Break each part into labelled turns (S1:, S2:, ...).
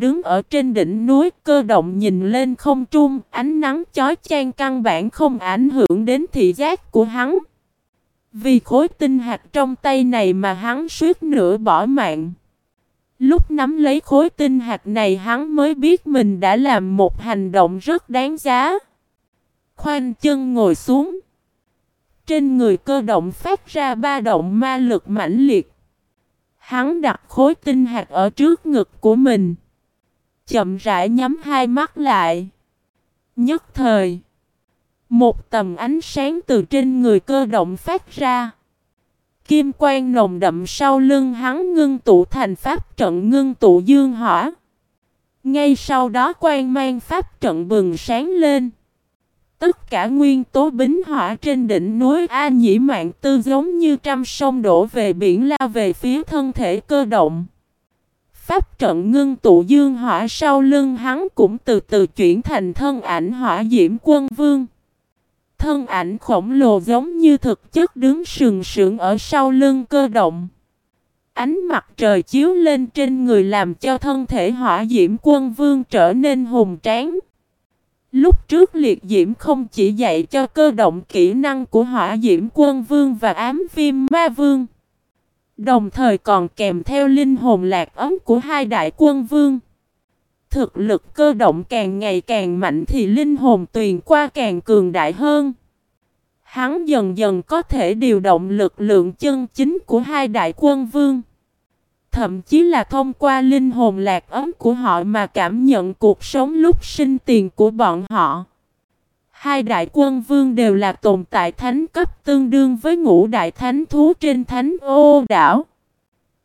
S1: đứng ở trên đỉnh núi cơ động nhìn lên không trung, ánh nắng chói chang căn bản không ảnh hưởng đến thị giác của hắn. Vì khối tinh hạt trong tay này mà hắn suýt nữa bỏ mạng. Lúc nắm lấy khối tinh hạt này hắn mới biết mình đã làm một hành động rất đáng giá. Khoanh chân ngồi xuống. Trên người cơ động phát ra ba động ma lực mãnh liệt. Hắn đặt khối tinh hạt ở trước ngực của mình. Chậm rãi nhắm hai mắt lại. Nhất thời. Một tầm ánh sáng từ trên người cơ động phát ra. Kim quang nồng đậm sau lưng hắn ngưng tụ thành pháp trận ngưng tụ dương hỏa. Ngay sau đó quang mang pháp trận bừng sáng lên. Tất cả nguyên tố bính hỏa trên đỉnh núi A Nhĩ Mạng Tư giống như trăm sông đổ về biển lao về phía thân thể cơ động. Pháp trận ngưng tụ dương hỏa sau lưng hắn cũng từ từ chuyển thành thân ảnh hỏa diễm quân vương. Thân ảnh khổng lồ giống như thực chất đứng sừng sững ở sau lưng cơ động. Ánh mặt trời chiếu lên trên người làm cho thân thể hỏa diễm quân vương trở nên hùng tráng. Lúc trước liệt diễm không chỉ dạy cho cơ động kỹ năng của hỏa diễm quân vương và ám viêm ma vương. Đồng thời còn kèm theo linh hồn lạc ấm của hai đại quân vương. Thực lực cơ động càng ngày càng mạnh thì linh hồn tuyền qua càng cường đại hơn. Hắn dần dần có thể điều động lực lượng chân chính của hai đại quân vương. Thậm chí là thông qua linh hồn lạc ấm của họ mà cảm nhận cuộc sống lúc sinh tiền của bọn họ. Hai đại quân vương đều là tồn tại thánh cấp tương đương với ngũ đại thánh thú trên thánh ô đảo.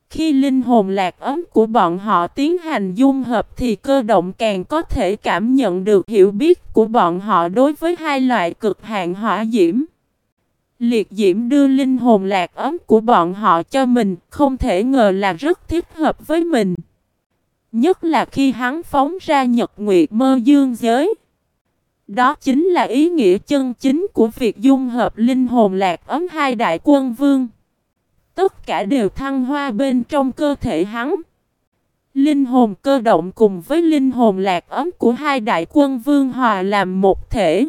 S1: Khi linh hồn lạc ấm của bọn họ tiến hành dung hợp thì cơ động càng có thể cảm nhận được hiểu biết của bọn họ đối với hai loại cực hạn hỏa diễm. Liệt diễm đưa linh hồn lạc ấm của bọn họ cho mình, không thể ngờ là rất thích hợp với mình. Nhất là khi hắn phóng ra nhật nguyệt mơ dương giới. Đó chính là ý nghĩa chân chính của việc dung hợp linh hồn lạc ấm hai đại quân vương. Tất cả đều thăng hoa bên trong cơ thể hắn. Linh hồn cơ động cùng với linh hồn lạc ấm của hai đại quân vương hòa làm một thể.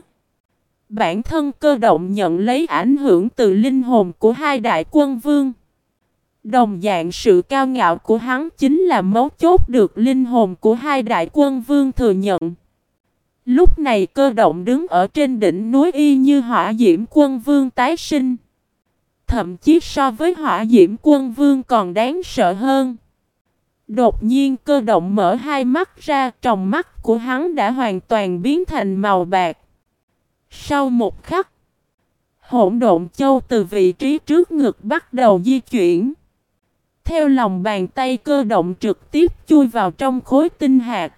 S1: Bản thân cơ động nhận lấy ảnh hưởng từ linh hồn của hai đại quân vương. Đồng dạng sự cao ngạo của hắn chính là mấu chốt được linh hồn của hai đại quân vương thừa nhận. Lúc này cơ động đứng ở trên đỉnh núi y như hỏa diễm quân vương tái sinh. Thậm chí so với hỏa diễm quân vương còn đáng sợ hơn. Đột nhiên cơ động mở hai mắt ra, trong mắt của hắn đã hoàn toàn biến thành màu bạc. Sau một khắc, hỗn độn châu từ vị trí trước ngực bắt đầu di chuyển. Theo lòng bàn tay cơ động trực tiếp chui vào trong khối tinh hạt.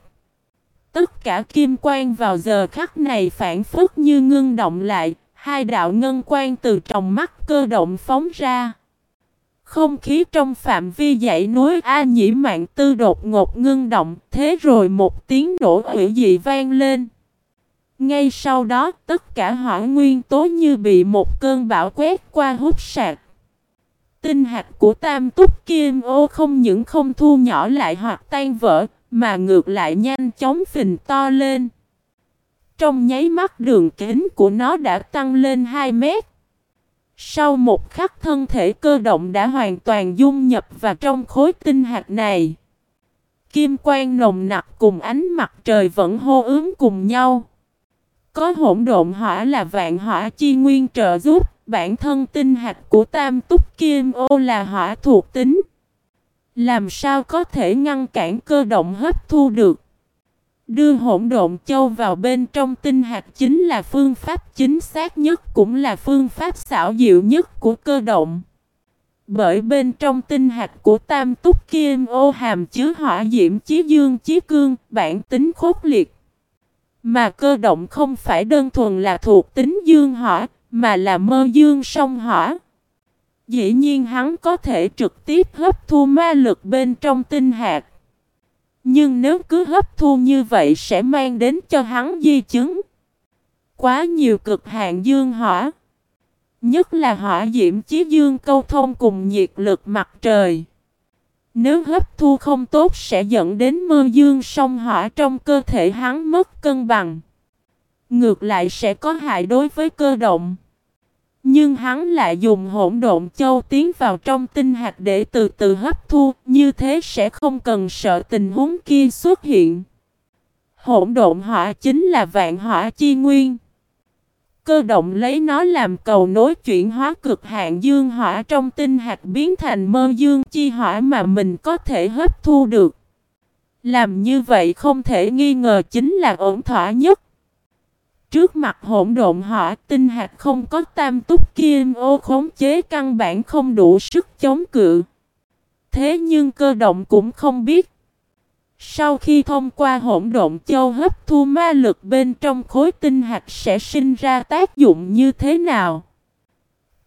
S1: Tất cả kim quang vào giờ khắc này phản phức như ngưng động lại, hai đạo ngân quang từ trong mắt cơ động phóng ra. Không khí trong phạm vi dãy núi A Nhĩ Mạng Tư đột ngột ngưng động, thế rồi một tiếng nổ hủy dị vang lên. Ngay sau đó, tất cả hỏa nguyên tố như bị một cơn bão quét qua hút sạc. Tinh hạt của tam túc kim ô không những không thu nhỏ lại hoặc tan vỡ, mà ngược lại nhanh chóng phình to lên. Trong nháy mắt đường kính của nó đã tăng lên 2 mét. Sau một khắc thân thể cơ động đã hoàn toàn dung nhập vào trong khối tinh hạt này. Kim quang nồng nặc cùng ánh mặt trời vẫn hô ứng cùng nhau. Có hỗn độn hỏa là vạn hỏa chi nguyên trợ giúp, bản thân tinh hạt của tam túc kim ô là hỏa thuộc tính. Làm sao có thể ngăn cản cơ động hấp thu được? Đưa hỗn độn châu vào bên trong tinh hạt chính là phương pháp chính xác nhất cũng là phương pháp xảo diệu nhất của cơ động. Bởi bên trong tinh hạt của tam túc kim ô hàm chứa hỏa diễm chí dương chí cương, bản tính khốc liệt. Mà cơ động không phải đơn thuần là thuộc tính dương hỏa, mà là mơ dương song hỏa. Dĩ nhiên hắn có thể trực tiếp hấp thu ma lực bên trong tinh hạt. Nhưng nếu cứ hấp thu như vậy sẽ mang đến cho hắn di chứng. Quá nhiều cực hạn dương hỏa. Nhất là hỏa diễm chí dương câu thông cùng nhiệt lực mặt trời. Nếu hấp thu không tốt sẽ dẫn đến mơ dương song hỏa trong cơ thể hắn mất cân bằng. Ngược lại sẽ có hại đối với cơ động. Nhưng hắn lại dùng hỗn độn châu tiến vào trong tinh hạt để từ từ hấp thu, như thế sẽ không cần sợ tình huống kia xuất hiện. Hỗn độn hỏa chính là vạn hỏa chi nguyên. Cơ động lấy nó làm cầu nối chuyển hóa cực hạn dương hỏa trong tinh hạt biến thành mơ dương chi hỏa mà mình có thể hấp thu được. Làm như vậy không thể nghi ngờ chính là ổn thỏa nhất. Trước mặt hỗn độn hỏa tinh hạt không có tam túc kim ô khống chế căn bản không đủ sức chống cự. Thế nhưng cơ động cũng không biết. Sau khi thông qua hỗn độn châu hấp thu ma lực bên trong khối tinh hạt sẽ sinh ra tác dụng như thế nào?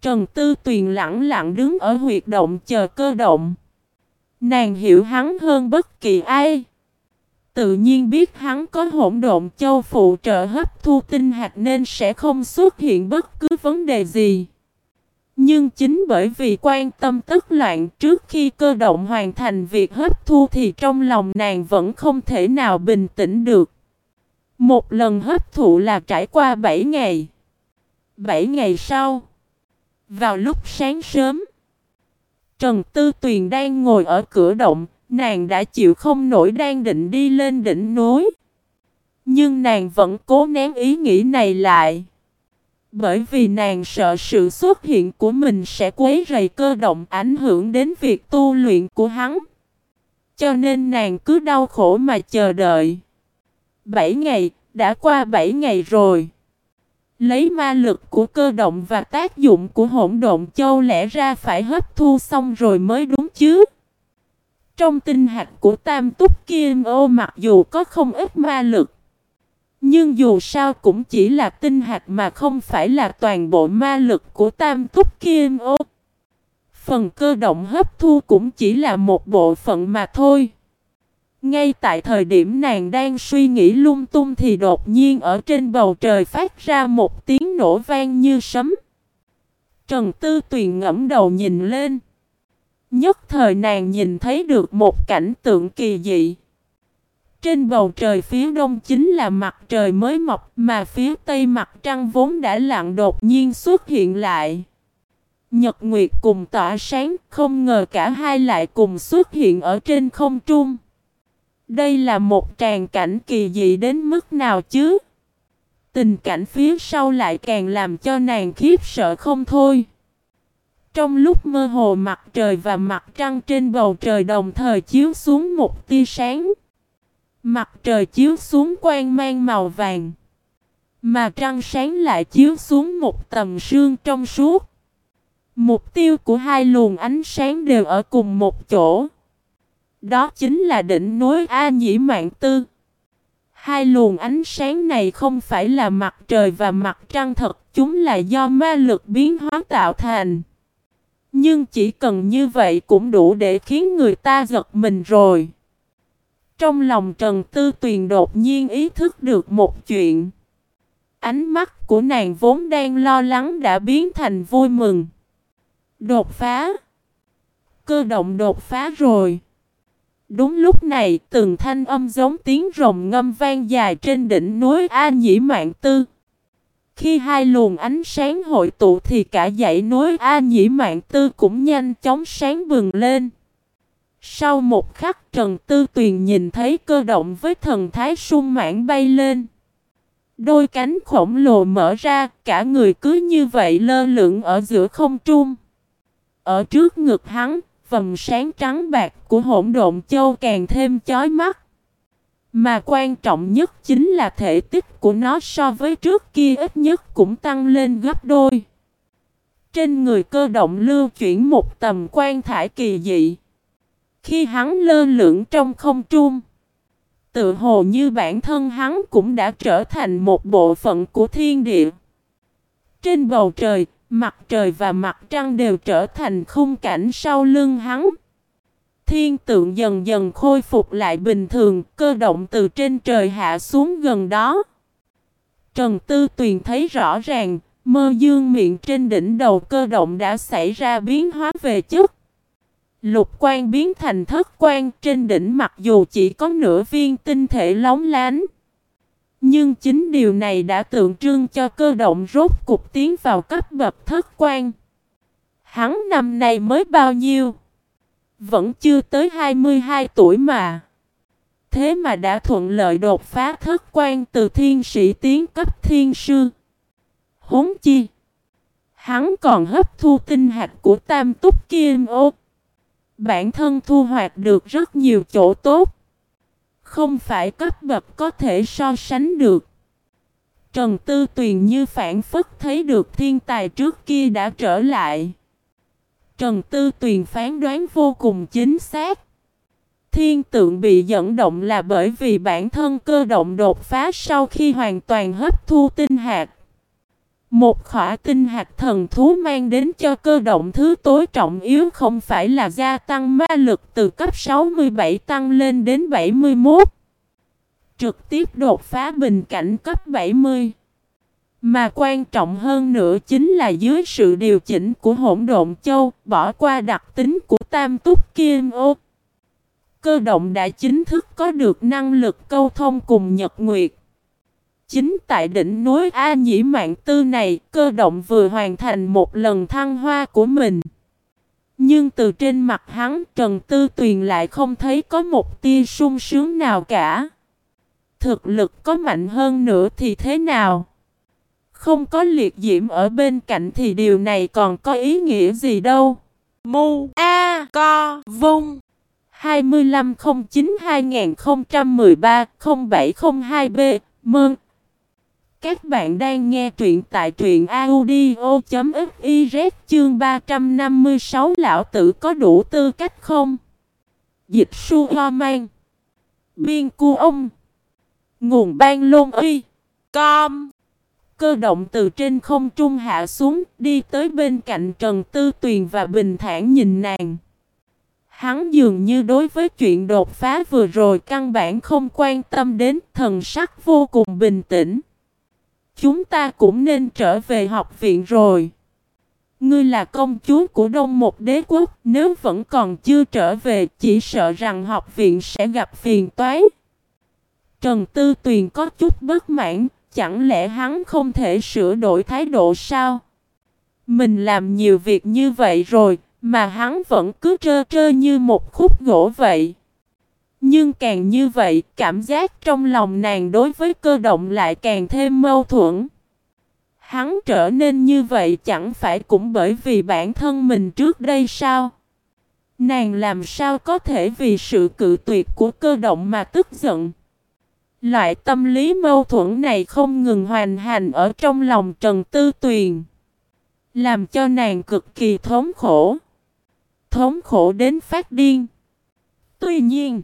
S1: Trần Tư Tuyền lặng lặng đứng ở huyệt động chờ cơ động. Nàng hiểu hắn hơn bất kỳ ai. Tự nhiên biết hắn có hỗn độn châu phụ trợ hấp thu tinh hạt nên sẽ không xuất hiện bất cứ vấn đề gì. Nhưng chính bởi vì quan tâm tức loạn trước khi cơ động hoàn thành việc hấp thu thì trong lòng nàng vẫn không thể nào bình tĩnh được. Một lần hấp thụ là trải qua 7 ngày. 7 ngày sau, vào lúc sáng sớm, Trần Tư Tuyền đang ngồi ở cửa động, nàng đã chịu không nổi đang định đi lên đỉnh núi. Nhưng nàng vẫn cố nén ý nghĩ này lại. Bởi vì nàng sợ sự xuất hiện của mình sẽ quấy rầy cơ động ảnh hưởng đến việc tu luyện của hắn. Cho nên nàng cứ đau khổ mà chờ đợi. bảy ngày, đã qua bảy ngày rồi. Lấy ma lực của cơ động và tác dụng của hỗn độn châu lẽ ra phải hấp thu xong rồi mới đúng chứ. Trong tinh hạt của tam túc kim ô mặc dù có không ít ma lực. Nhưng dù sao cũng chỉ là tinh hạt mà không phải là toàn bộ ma lực của tam túc kim ô. Phần cơ động hấp thu cũng chỉ là một bộ phận mà thôi. Ngay tại thời điểm nàng đang suy nghĩ lung tung thì đột nhiên ở trên bầu trời phát ra một tiếng nổ vang như sấm. Trần Tư Tuyền ngẫm đầu nhìn lên. Nhất thời nàng nhìn thấy được một cảnh tượng kỳ dị. Trên bầu trời phía đông chính là mặt trời mới mọc mà phía tây mặt trăng vốn đã lặn đột nhiên xuất hiện lại. Nhật Nguyệt cùng tỏa sáng, không ngờ cả hai lại cùng xuất hiện ở trên không trung. Đây là một tràng cảnh kỳ dị đến mức nào chứ? Tình cảnh phía sau lại càng làm cho nàng khiếp sợ không thôi. Trong lúc mơ hồ mặt trời và mặt trăng trên bầu trời đồng thời chiếu xuống một tia sáng. Mặt trời chiếu xuống quang mang màu vàng. Mà trăng sáng lại chiếu xuống một tầm sương trong suốt. Mục tiêu của hai luồng ánh sáng đều ở cùng một chỗ. Đó chính là đỉnh núi A Nhĩ Mạng Tư. Hai luồng ánh sáng này không phải là mặt trời và mặt trăng thật, chúng là do ma lực biến hóa tạo thành. Nhưng chỉ cần như vậy cũng đủ để khiến người ta giật mình rồi. Trong lòng Trần Tư Tuyền đột nhiên ý thức được một chuyện. Ánh mắt của nàng vốn đang lo lắng đã biến thành vui mừng. Đột phá. Cơ động đột phá rồi. Đúng lúc này, từng thanh âm giống tiếng rồng ngâm vang dài trên đỉnh núi A Nhĩ Mạng Tư. Khi hai luồng ánh sáng hội tụ thì cả dãy núi A Nhĩ Mạng Tư cũng nhanh chóng sáng bừng lên. Sau một khắc Trần Tư Tuyền nhìn thấy cơ động với thần thái sung mãn bay lên. Đôi cánh khổng lồ mở ra, cả người cứ như vậy lơ lửng ở giữa không trung. Ở trước ngực hắn, vầng sáng trắng bạc của hỗn độn châu càng thêm chói mắt. Mà quan trọng nhất chính là thể tích của nó so với trước kia ít nhất cũng tăng lên gấp đôi. Trên người cơ động lưu chuyển một tầm quan thải kỳ dị. Khi hắn lơ lửng trong không trung, tự hồ như bản thân hắn cũng đã trở thành một bộ phận của thiên địa. Trên bầu trời, mặt trời và mặt trăng đều trở thành khung cảnh sau lưng hắn. Thiên tượng dần dần khôi phục lại bình thường, cơ động từ trên trời hạ xuống gần đó. Trần Tư Tuyền thấy rõ ràng, mơ dương miệng trên đỉnh đầu cơ động đã xảy ra biến hóa về chất. Lục quan biến thành thất quan trên đỉnh mặc dù chỉ có nửa viên tinh thể lóng lánh. Nhưng chính điều này đã tượng trưng cho cơ động rốt cục tiến vào cấp bậc thất quan. Hắn năm nay mới bao nhiêu? Vẫn chưa tới 22 tuổi mà. Thế mà đã thuận lợi đột phá thất quan từ thiên sĩ tiến cấp thiên sư. Huống chi. Hắn còn hấp thu tinh hạt của tam túc kim ô. Bản thân thu hoạch được rất nhiều chỗ tốt. Không phải cấp bậc có thể so sánh được. Trần Tư Tuyền như phản phất thấy được thiên tài trước kia đã trở lại. Trần Tư Tuyền phán đoán vô cùng chính xác. Thiên tượng bị dẫn động là bởi vì bản thân cơ động đột phá sau khi hoàn toàn hấp thu tinh hạt. Một khỏa tinh hạt thần thú mang đến cho cơ động thứ tối trọng yếu không phải là gia tăng ma lực từ cấp 67 tăng lên đến 71. Trực tiếp đột phá bình cảnh cấp 70. Mà quan trọng hơn nữa chính là dưới sự điều chỉnh của hỗn độn châu, bỏ qua đặc tính của tam túc kim ô. Cơ động đã chính thức có được năng lực câu thông cùng Nhật Nguyệt. Chính tại đỉnh núi A Nhĩ Mạng Tư này, cơ động vừa hoàn thành một lần thăng hoa của mình. Nhưng từ trên mặt hắn, Trần Tư Tuyền lại không thấy có một tia sung sướng nào cả. Thực lực có mạnh hơn nữa thì thế nào? Không có liệt diễm ở bên cạnh thì điều này còn có ý nghĩa gì đâu. Mu A Co Vung. 2509-2013-0702B Mơn Các bạn đang nghe truyện tại truyện audio.fiz chương 356 Lão tử có đủ tư cách không? Dịch su ho mang. Biên cu ông. Nguồn ban lôn y. Com. Cơ động từ trên không trung hạ xuống Đi tới bên cạnh Trần Tư Tuyền và bình thản nhìn nàng Hắn dường như đối với chuyện đột phá vừa rồi căn bản không quan tâm đến thần sắc vô cùng bình tĩnh. Chúng ta cũng nên trở về học viện rồi. Ngươi là công chúa của Đông một đế quốc, nếu vẫn còn chưa trở về chỉ sợ rằng học viện sẽ gặp phiền toái. Trần Tư Tuyền có chút bất mãn, chẳng lẽ hắn không thể sửa đổi thái độ sao? Mình làm nhiều việc như vậy rồi, mà hắn vẫn cứ trơ trơ như một khúc gỗ vậy. Nhưng càng như vậy, cảm giác trong lòng nàng đối với cơ động lại càng thêm mâu thuẫn. Hắn trở nên như vậy chẳng phải cũng bởi vì bản thân mình trước đây sao? Nàng làm sao có thể vì sự cự tuyệt của cơ động mà tức giận? Loại tâm lý mâu thuẫn này không ngừng hoàn hành ở trong lòng Trần Tư Tuyền. Làm cho nàng cực kỳ thống khổ thống khổ đến phát điên. Tuy nhiên,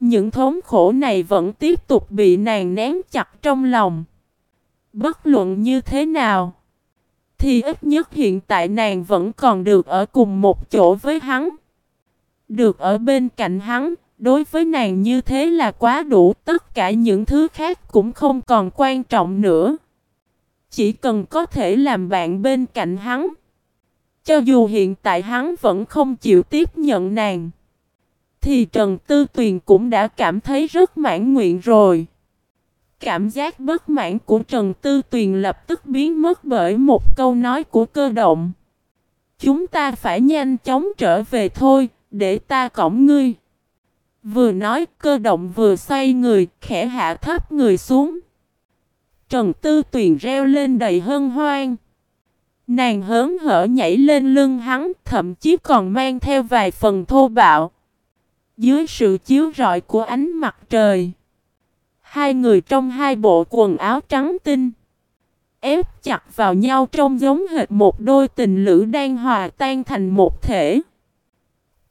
S1: những thống khổ này vẫn tiếp tục bị nàng nén chặt trong lòng. Bất luận như thế nào, thì ít nhất hiện tại nàng vẫn còn được ở cùng một chỗ với hắn. Được ở bên cạnh hắn, đối với nàng như thế là quá đủ, tất cả những thứ khác cũng không còn quan trọng nữa. Chỉ cần có thể làm bạn bên cạnh hắn. Cho dù hiện tại hắn vẫn không chịu tiếp nhận nàng Thì Trần Tư Tuyền cũng đã cảm thấy rất mãn nguyện rồi Cảm giác bất mãn của Trần Tư Tuyền lập tức biến mất bởi một câu nói của cơ động Chúng ta phải nhanh chóng trở về thôi Để ta cõng ngươi Vừa nói cơ động vừa xoay người Khẽ hạ thấp người xuống Trần Tư Tuyền reo lên đầy hân hoan Nàng hớn hở nhảy lên lưng hắn, thậm chí còn mang theo vài phần thô bạo. Dưới sự chiếu rọi của ánh mặt trời, hai người trong hai bộ quần áo trắng tinh, ép chặt vào nhau trông giống hệt một đôi tình lữ đang hòa tan thành một thể.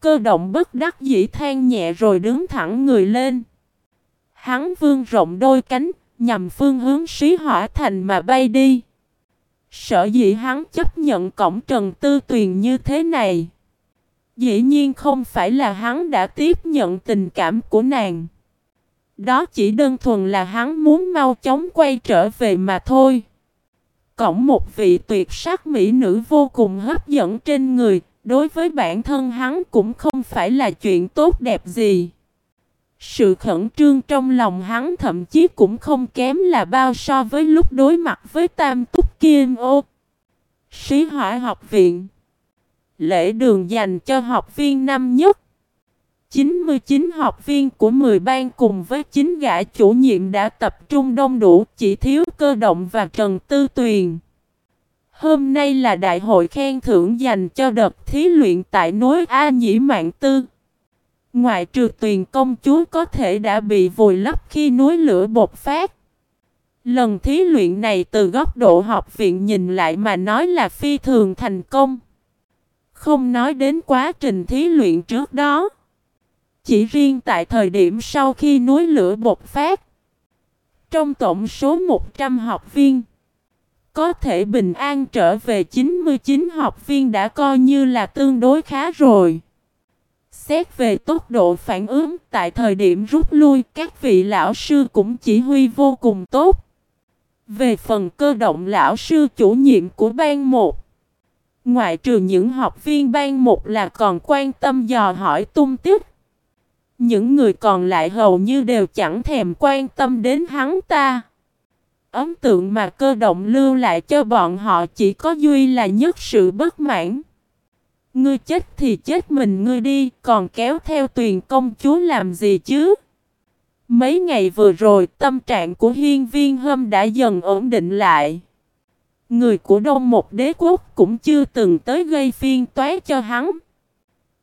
S1: Cơ động bất đắc dĩ than nhẹ rồi đứng thẳng người lên. Hắn vương rộng đôi cánh, nhằm phương hướng xí hỏa thành mà bay đi. Sở dĩ hắn chấp nhận cổng Trần Tư Tuyền như thế này. Dĩ nhiên không phải là hắn đã tiếp nhận tình cảm của nàng. Đó chỉ đơn thuần là hắn muốn mau chóng quay trở về mà thôi. Cổng một vị tuyệt sắc mỹ nữ vô cùng hấp dẫn trên người, đối với bản thân hắn cũng không phải là chuyện tốt đẹp gì. Sự khẩn trương trong lòng hắn thậm chí cũng không kém là bao so với lúc đối mặt với Tam Túc Kim Ô. Sĩ hỏa học viện Lễ đường dành cho học viên năm nhất 99 học viên của 10 ban cùng với 9 gã chủ nhiệm đã tập trung đông đủ, chỉ thiếu cơ động và Trần Tư Tuyền. Hôm nay là đại hội khen thưởng dành cho đợt thí luyện tại núi A Nhĩ Mạng Tư. Ngoại trừ tuyền công chúa có thể đã bị vùi lấp khi núi lửa bột phát. Lần thí luyện này từ góc độ học viện nhìn lại mà nói là phi thường thành công. Không nói đến quá trình thí luyện trước đó. Chỉ riêng tại thời điểm sau khi núi lửa bột phát. Trong tổng số 100 học viên, có thể bình an trở về 99 học viên đã coi như là tương đối khá rồi. Xét về tốc độ phản ứng, tại thời điểm rút lui, các vị lão sư cũng chỉ huy vô cùng tốt. Về phần cơ động lão sư chủ nhiệm của ban 1 Ngoại trừ những học viên ban 1 là còn quan tâm dò hỏi tung tích Những người còn lại hầu như đều chẳng thèm quan tâm đến hắn ta Ấn tượng mà cơ động lưu lại cho bọn họ chỉ có duy là nhất sự bất mãn Ngươi chết thì chết mình ngươi đi, còn kéo theo tuyền công chúa làm gì chứ? Mấy ngày vừa rồi, tâm trạng của hiên viên hâm đã dần ổn định lại. Người của Đông một đế quốc cũng chưa từng tới gây phiên toái cho hắn.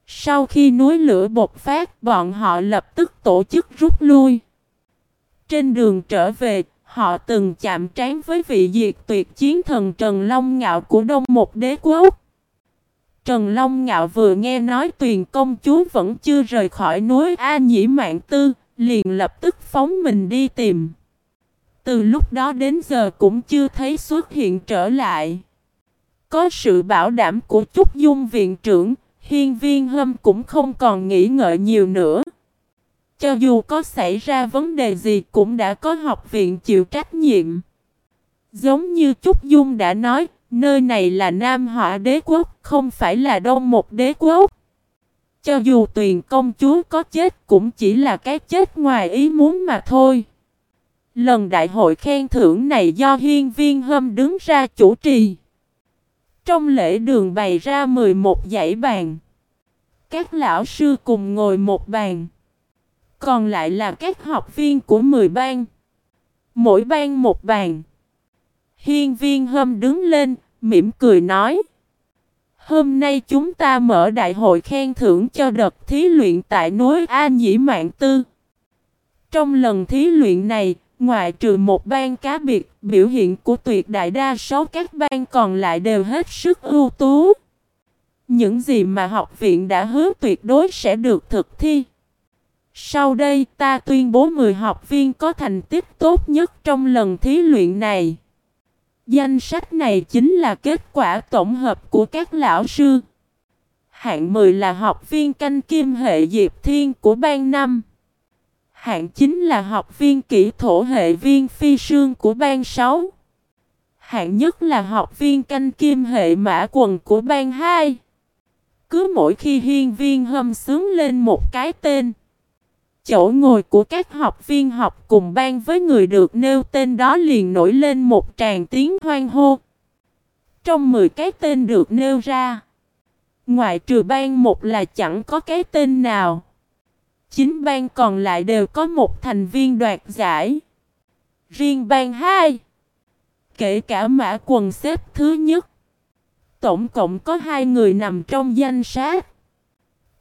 S1: Sau khi núi lửa bột phát, bọn họ lập tức tổ chức rút lui. Trên đường trở về, họ từng chạm trán với vị diệt tuyệt chiến thần Trần Long Ngạo của Đông một đế quốc. Trần Long Ngạo vừa nghe nói tuyền công chúa vẫn chưa rời khỏi núi A Nhĩ Mạng Tư, liền lập tức phóng mình đi tìm. Từ lúc đó đến giờ cũng chưa thấy xuất hiện trở lại. Có sự bảo đảm của Trúc Dung viện trưởng, hiên viên hâm cũng không còn nghĩ ngợi nhiều nữa. Cho dù có xảy ra vấn đề gì cũng đã có học viện chịu trách nhiệm. Giống như Trúc Dung đã nói, Nơi này là Nam Họa đế quốc, không phải là Đông một đế quốc. Cho dù tuyền công chúa có chết cũng chỉ là cái chết ngoài ý muốn mà thôi. Lần đại hội khen thưởng này do hiên viên hâm đứng ra chủ trì. Trong lễ đường bày ra 11 dãy bàn. Các lão sư cùng ngồi một bàn. Còn lại là các học viên của 10 ban. Mỗi ban một bàn. Hiên viên hâm đứng lên, mỉm cười nói. Hôm nay chúng ta mở đại hội khen thưởng cho đợt thí luyện tại núi A Nhĩ Mạng Tư. Trong lần thí luyện này, ngoại trừ một ban cá biệt, biểu hiện của tuyệt đại đa số các ban còn lại đều hết sức ưu tú. Những gì mà học viện đã hứa tuyệt đối sẽ được thực thi. Sau đây ta tuyên bố 10 học viên có thành tích tốt nhất trong lần thí luyện này. Danh sách này chính là kết quả tổng hợp của các lão sư. Hạng 10 là học viên canh kim hệ Diệp Thiên của ban năm. Hạng 9 là học viên kỹ thổ hệ viên phi sương của ban 6. Hạng nhất là học viên canh kim hệ mã quần của ban 2. Cứ mỗi khi hiên viên hâm sướng lên một cái tên Chỗ ngồi của các học viên học cùng ban với người được nêu tên đó liền nổi lên một tràng tiếng hoang hô. Trong 10 cái tên được nêu ra, ngoại trừ ban một là chẳng có cái tên nào. Chính ban còn lại đều có một thành viên đoạt giải. Riêng ban 2, kể cả mã quần xếp thứ nhất, tổng cộng có hai người nằm trong danh sách.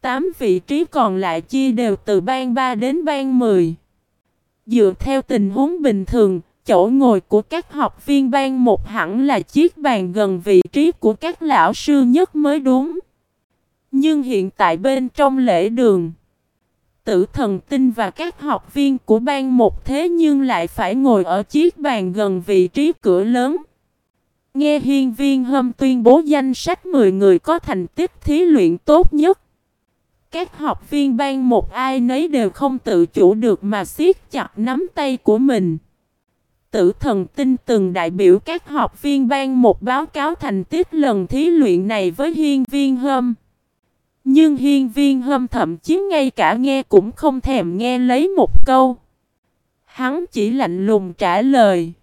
S1: 8 vị trí còn lại chia đều từ ban 3 đến ban 10. Dựa theo tình huống bình thường, chỗ ngồi của các học viên ban một hẳn là chiếc bàn gần vị trí của các lão sư nhất mới đúng. Nhưng hiện tại bên trong lễ đường, tử thần tinh và các học viên của ban một thế nhưng lại phải ngồi ở chiếc bàn gần vị trí cửa lớn. Nghe hiên viên hâm tuyên bố danh sách 10 người có thành tích thí luyện tốt nhất. Các học viên ban một ai nấy đều không tự chủ được mà siết chặt nắm tay của mình. Tử thần tinh từng đại biểu các học viên ban một báo cáo thành tích lần thí luyện này với hiên viên hâm. Nhưng hiên viên hâm thậm chí ngay cả nghe cũng không thèm nghe lấy một câu. Hắn chỉ lạnh lùng trả lời.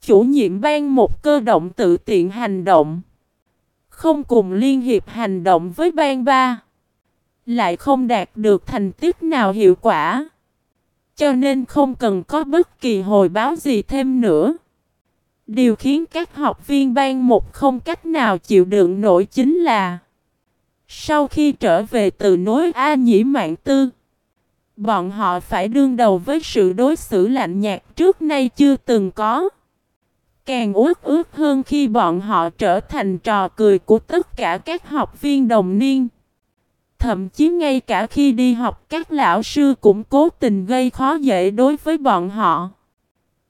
S1: Chủ nhiệm ban một cơ động tự tiện hành động. Không cùng liên hiệp hành động với ban ba. Lại không đạt được thành tích nào hiệu quả. Cho nên không cần có bất kỳ hồi báo gì thêm nữa. Điều khiến các học viên ban một không cách nào chịu đựng nổi chính là Sau khi trở về từ nối A Nhĩ Mạng Tư, Bọn họ phải đương đầu với sự đối xử lạnh nhạt trước nay chưa từng có Càng uất ước hơn khi bọn họ trở thành trò cười của tất cả các học viên đồng niên Thậm chí ngay cả khi đi học, các lão sư cũng cố tình gây khó dễ đối với bọn họ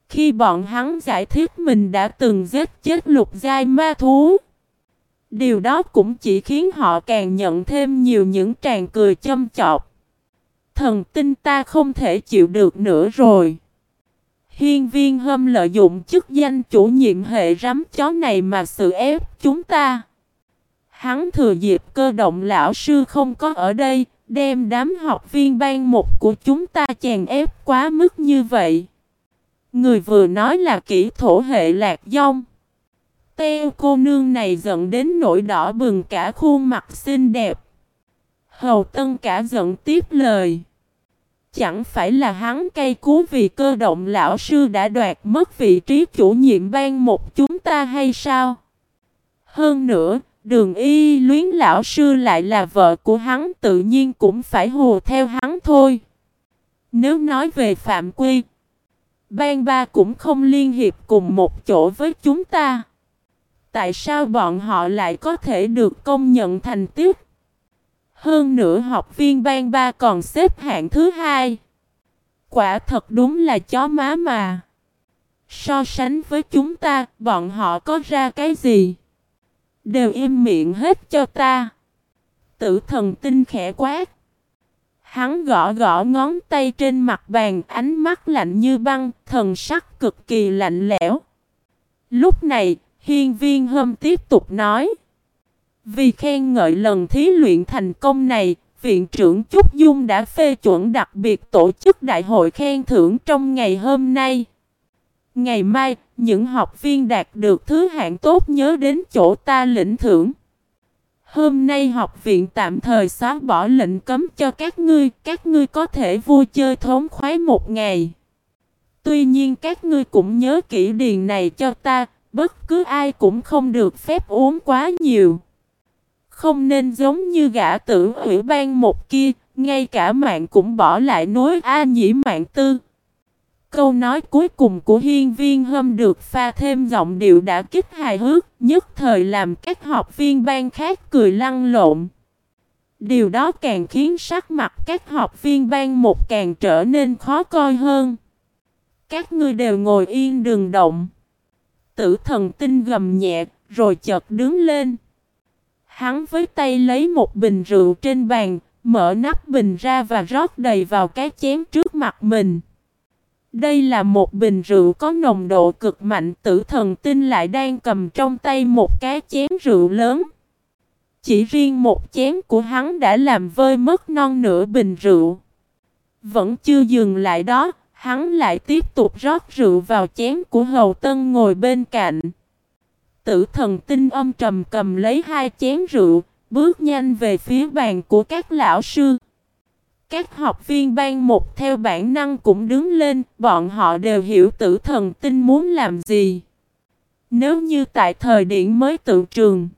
S1: khi bọn hắn giải thích mình đã từng giết chết lục giai ma thú. Điều đó cũng chỉ khiến họ càng nhận thêm nhiều những tràng cười châm chọc. Thần tinh ta không thể chịu được nữa rồi. Hiên viên hâm lợi dụng chức danh chủ nhiệm hệ rắm chó này mà sự ép chúng ta. Hắn thừa dịp cơ động lão sư không có ở đây, đem đám học viên ban một của chúng ta chèn ép quá mức như vậy. Người vừa nói là kỹ thổ hệ lạc dông. Teo cô nương này giận đến nỗi đỏ bừng cả khuôn mặt xinh đẹp. Hầu tân cả giận tiếp lời. Chẳng phải là hắn cây cú vì cơ động lão sư đã đoạt mất vị trí chủ nhiệm ban một chúng ta hay sao? Hơn nữa, đường y luyến lão sư lại là vợ của hắn tự nhiên cũng phải hù theo hắn thôi. Nếu nói về phạm quy, Ban ba cũng không liên hiệp cùng một chỗ với chúng ta. Tại sao bọn họ lại có thể được công nhận thành tích? Hơn nữa học viên ban ba còn xếp hạng thứ hai. Quả thật đúng là chó má mà. So sánh với chúng ta, bọn họ có ra cái gì? Đều im miệng hết cho ta. Tử thần tinh khẽ quát. Hắn gõ gõ ngón tay trên mặt bàn, ánh mắt lạnh như băng, thần sắc cực kỳ lạnh lẽo. Lúc này, hiên viên hâm tiếp tục nói. Vì khen ngợi lần thí luyện thành công này, viện trưởng Trúc Dung đã phê chuẩn đặc biệt tổ chức đại hội khen thưởng trong ngày hôm nay. Ngày mai, những học viên đạt được thứ hạng tốt nhớ đến chỗ ta lĩnh thưởng. Hôm nay học viện tạm thời xóa bỏ lệnh cấm cho các ngươi, các ngươi có thể vui chơi thống khoái một ngày. Tuy nhiên các ngươi cũng nhớ kỹ điền này cho ta, bất cứ ai cũng không được phép uống quá nhiều. Không nên giống như gã tử ủy ban một kia, ngay cả mạng cũng bỏ lại nối A nhĩ mạng tư. Câu nói cuối cùng của hiên viên hâm được pha thêm giọng điệu đã kích hài hước, nhất thời làm các học viên ban khác cười lăn lộn. Điều đó càng khiến sắc mặt các học viên ban một càng trở nên khó coi hơn. Các ngươi đều ngồi yên đừng động. Tử thần tinh gầm nhẹ, rồi chợt đứng lên. Hắn với tay lấy một bình rượu trên bàn, mở nắp bình ra và rót đầy vào cái chén trước mặt mình. Đây là một bình rượu có nồng độ cực mạnh tử thần tinh lại đang cầm trong tay một cái chén rượu lớn. Chỉ riêng một chén của hắn đã làm vơi mất non nửa bình rượu. Vẫn chưa dừng lại đó, hắn lại tiếp tục rót rượu vào chén của hầu tân ngồi bên cạnh. Tử thần tinh âm trầm cầm lấy hai chén rượu, bước nhanh về phía bàn của các lão sư. Các học viên ban một theo bản năng cũng đứng lên, bọn họ đều hiểu tử thần tinh muốn làm gì. Nếu như tại thời điểm mới tự trường,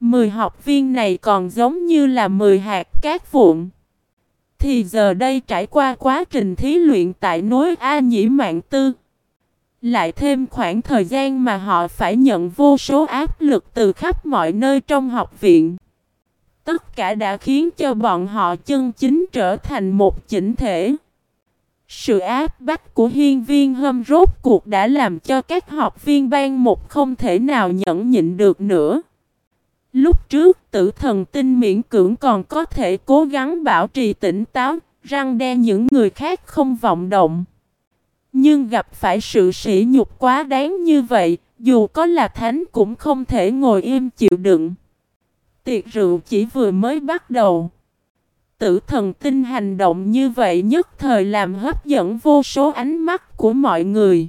S1: 10 học viên này còn giống như là 10 hạt cát vụn. Thì giờ đây trải qua quá trình thí luyện tại nối A Nhĩ Mạng Tư. Lại thêm khoảng thời gian mà họ phải nhận vô số áp lực từ khắp mọi nơi trong học viện. Tất cả đã khiến cho bọn họ chân chính trở thành một chỉnh thể. Sự áp bách của hiên viên hâm rốt cuộc đã làm cho các học viên ban một không thể nào nhẫn nhịn được nữa. Lúc trước tử thần tinh miễn cưỡng còn có thể cố gắng bảo trì tỉnh táo, răng đe những người khác không vọng động. Nhưng gặp phải sự sỉ nhục quá đáng như vậy, dù có là thánh cũng không thể ngồi im chịu đựng. Tiệc rượu chỉ vừa mới bắt đầu. Tử thần tinh hành động như vậy nhất thời làm hấp dẫn vô số ánh mắt của mọi người.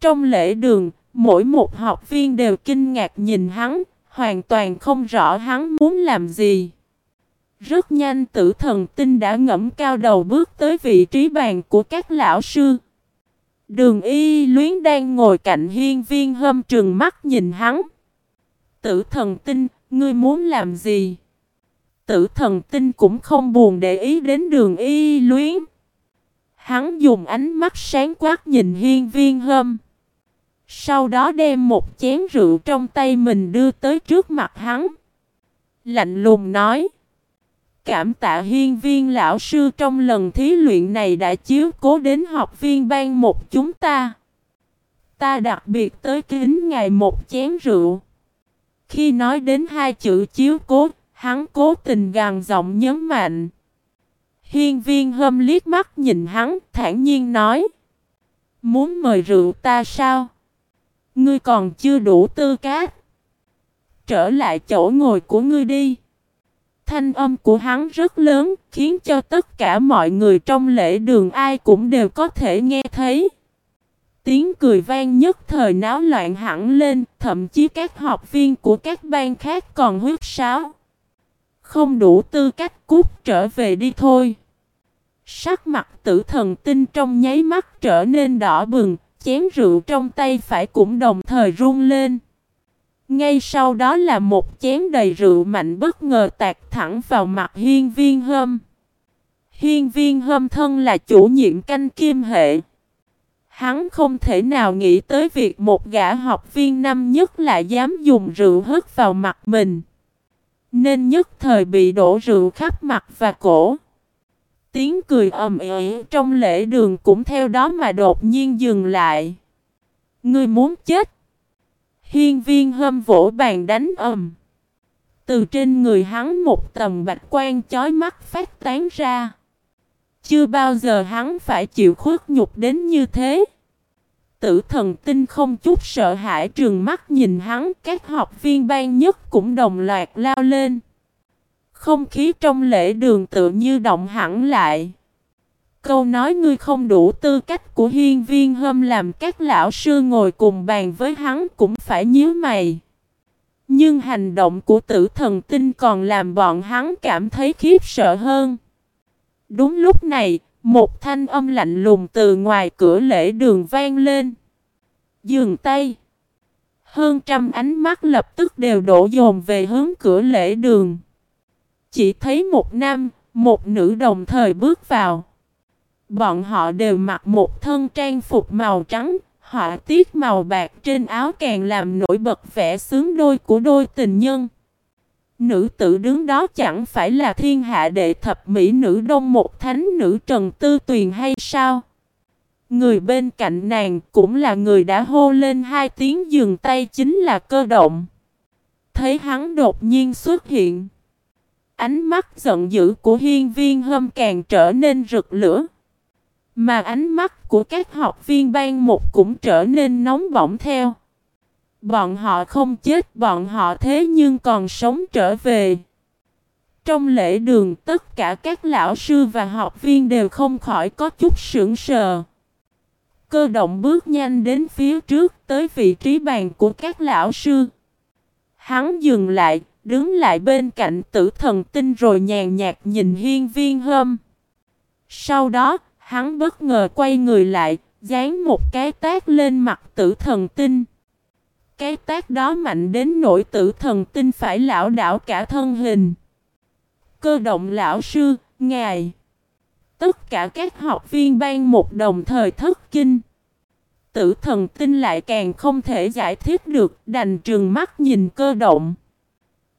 S1: Trong lễ đường, mỗi một học viên đều kinh ngạc nhìn hắn, hoàn toàn không rõ hắn muốn làm gì. Rất nhanh tử thần tinh đã ngẫm cao đầu bước tới vị trí bàn của các lão sư. Đường y luyến đang ngồi cạnh hiên viên hâm trừng mắt nhìn hắn. Tử thần tinh, ngươi muốn làm gì? Tử thần tinh cũng không buồn để ý đến đường y luyến. Hắn dùng ánh mắt sáng quát nhìn hiên viên hâm. Sau đó đem một chén rượu trong tay mình đưa tới trước mặt hắn. Lạnh lùng nói. Cảm tạ hiên viên lão sư trong lần thí luyện này đã chiếu cố đến học viên ban một chúng ta. Ta đặc biệt tới kính ngài một chén rượu. Khi nói đến hai chữ chiếu cố, hắn cố tình gằn giọng nhấn mạnh. Hiên viên hâm liếc mắt nhìn hắn, thản nhiên nói. Muốn mời rượu ta sao? Ngươi còn chưa đủ tư cách. Trở lại chỗ ngồi của ngươi đi. Thanh âm của hắn rất lớn, khiến cho tất cả mọi người trong lễ đường ai cũng đều có thể nghe thấy. Tiếng cười vang nhất thời náo loạn hẳn lên, thậm chí các học viên của các bang khác còn huyết sáo. Không đủ tư cách cút trở về đi thôi. Sắc mặt tử thần tinh trong nháy mắt trở nên đỏ bừng, chén rượu trong tay phải cũng đồng thời run lên. Ngay sau đó là một chén đầy rượu mạnh bất ngờ tạt thẳng vào mặt hiên viên hâm. Hiên viên hâm thân là chủ nhiệm canh kim hệ. Hắn không thể nào nghĩ tới việc một gã học viên năm nhất lại dám dùng rượu hất vào mặt mình. Nên nhất thời bị đổ rượu khắp mặt và cổ. Tiếng cười ầm ĩ trong lễ đường cũng theo đó mà đột nhiên dừng lại. Ngươi muốn chết. Hiên viên hâm vỗ bàn đánh ầm. Từ trên người hắn một tầm bạch quan chói mắt phát tán ra. Chưa bao giờ hắn phải chịu khuất nhục đến như thế. Tử thần tinh không chút sợ hãi trường mắt nhìn hắn, các học viên ban nhất cũng đồng loạt lao lên. Không khí trong lễ đường tự như động hẳn lại. Câu nói ngươi không đủ tư cách của hiên viên hâm làm các lão sư ngồi cùng bàn với hắn cũng phải nhíu mày. Nhưng hành động của tử thần tinh còn làm bọn hắn cảm thấy khiếp sợ hơn. Đúng lúc này, một thanh âm lạnh lùng từ ngoài cửa lễ đường vang lên. Dường tay. Hơn trăm ánh mắt lập tức đều đổ dồn về hướng cửa lễ đường. Chỉ thấy một nam, một nữ đồng thời bước vào. Bọn họ đều mặc một thân trang phục màu trắng, họa tiết màu bạc trên áo càng làm nổi bật vẻ sướng đôi của đôi tình nhân. Nữ tử đứng đó chẳng phải là thiên hạ đệ thập mỹ nữ đông một thánh nữ Trần Tư Tuyền hay sao? Người bên cạnh nàng cũng là người đã hô lên hai tiếng dừng tay chính là cơ động. Thấy hắn đột nhiên xuất hiện. Ánh mắt giận dữ của hiên viên hâm càng trở nên rực lửa. Mà ánh mắt của các học viên ban một cũng trở nên nóng bỏng theo. Bọn họ không chết, bọn họ thế nhưng còn sống trở về. Trong lễ đường tất cả các lão sư và học viên đều không khỏi có chút sững sờ. Cơ động bước nhanh đến phía trước tới vị trí bàn của các lão sư. Hắn dừng lại, đứng lại bên cạnh tử thần tinh rồi nhàn nhạt nhìn hiên viên hâm. Sau đó, hắn bất ngờ quay người lại, dán một cái tác lên mặt tử thần tinh. Cái tác đó mạnh đến nỗi tử thần tinh phải lão đảo cả thân hình. Cơ động lão sư, ngài. Tất cả các học viên ban một đồng thời thất kinh. Tử thần tinh lại càng không thể giải thích được, đành trường mắt nhìn cơ động.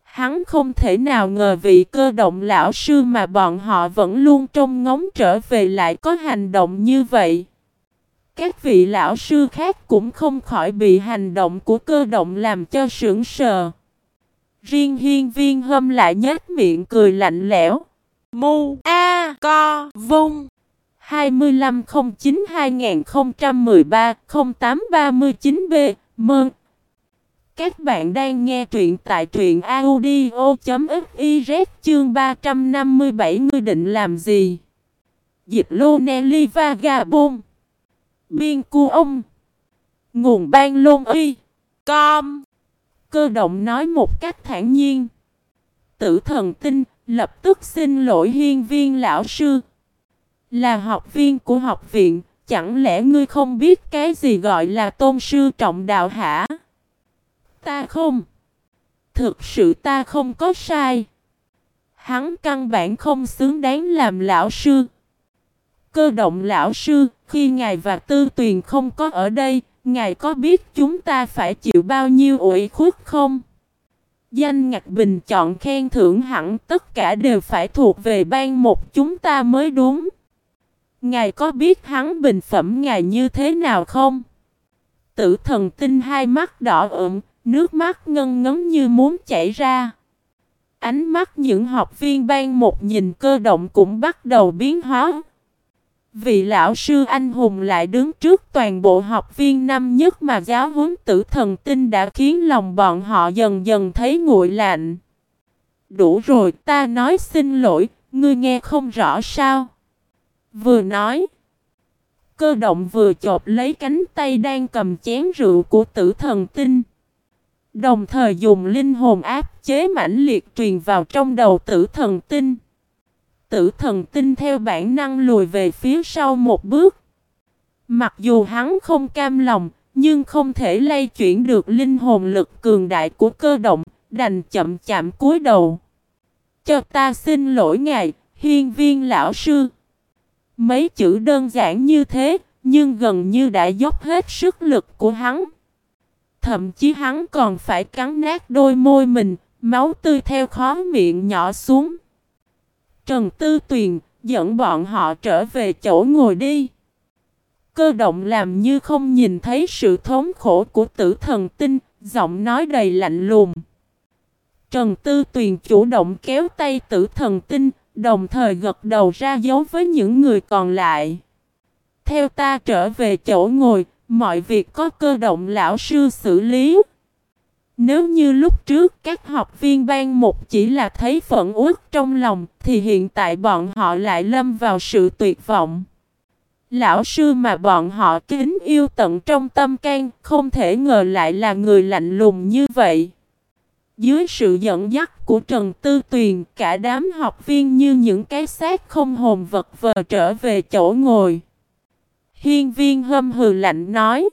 S1: Hắn không thể nào ngờ vị cơ động lão sư mà bọn họ vẫn luôn trông ngóng trở về lại có hành động như vậy. Các vị lão sư khác cũng không khỏi bị hành động của cơ động làm cho sững sờ. Riêng hiên viên hâm lại nhếch miệng cười lạnh lẽo. Mu A Co Vung 2509-2013-0839B Mơn Các bạn đang nghe truyện tại truyện audio.fiz chương 357 Ngươi định làm gì? Dịch lô Nelly Vagabond Biên cu ông Nguồn ban lôn y Com Cơ động nói một cách thản nhiên Tử thần tinh Lập tức xin lỗi hiên viên lão sư Là học viên của học viện Chẳng lẽ ngươi không biết cái gì gọi là tôn sư trọng đạo hả? Ta không. Thực sự ta không có sai. Hắn căn bản không xứng đáng làm lão sư. Cơ động lão sư, khi ngài và tư tuyền không có ở đây, ngài có biết chúng ta phải chịu bao nhiêu ủy khuất không? Danh ngạch bình chọn khen thưởng hẳn tất cả đều phải thuộc về ban một chúng ta mới đúng. Ngài có biết hắn bình phẩm ngài như thế nào không? Tử thần tinh hai mắt đỏ ửng, nước mắt ngân ngấn như muốn chảy ra. Ánh mắt những học viên ban một nhìn cơ động cũng bắt đầu biến hóa. Vị lão sư anh hùng lại đứng trước toàn bộ học viên năm nhất mà giáo huấn tử thần tinh đã khiến lòng bọn họ dần dần thấy nguội lạnh. Đủ rồi ta nói xin lỗi, ngươi nghe không rõ sao? Vừa nói, cơ động vừa chộp lấy cánh tay đang cầm chén rượu của tử thần tinh. Đồng thời dùng linh hồn áp chế mãnh liệt truyền vào trong đầu tử thần tinh. Tử thần tinh theo bản năng lùi về phía sau một bước. Mặc dù hắn không cam lòng, nhưng không thể lay chuyển được linh hồn lực cường đại của cơ động, đành chậm chạm cúi đầu. Cho ta xin lỗi ngài, hiên viên lão sư. Mấy chữ đơn giản như thế, nhưng gần như đã dốc hết sức lực của hắn. Thậm chí hắn còn phải cắn nát đôi môi mình, máu tươi theo khó miệng nhỏ xuống. Trần Tư Tuyền dẫn bọn họ trở về chỗ ngồi đi. Cơ động làm như không nhìn thấy sự thống khổ của tử thần tinh, giọng nói đầy lạnh lùng. Trần Tư Tuyền chủ động kéo tay tử thần tinh, Đồng thời gật đầu ra dấu với những người còn lại. Theo ta trở về chỗ ngồi, mọi việc có cơ động lão sư xử lý. Nếu như lúc trước các học viên ban một chỉ là thấy phẫn uất trong lòng, thì hiện tại bọn họ lại lâm vào sự tuyệt vọng. Lão sư mà bọn họ kính yêu tận trong tâm can, không thể ngờ lại là người lạnh lùng như vậy. Dưới sự dẫn dắt của Trần Tư Tuyền, cả đám học viên như những cái xác không hồn vật vờ trở về chỗ ngồi. Hiên viên hâm hừ lạnh nói.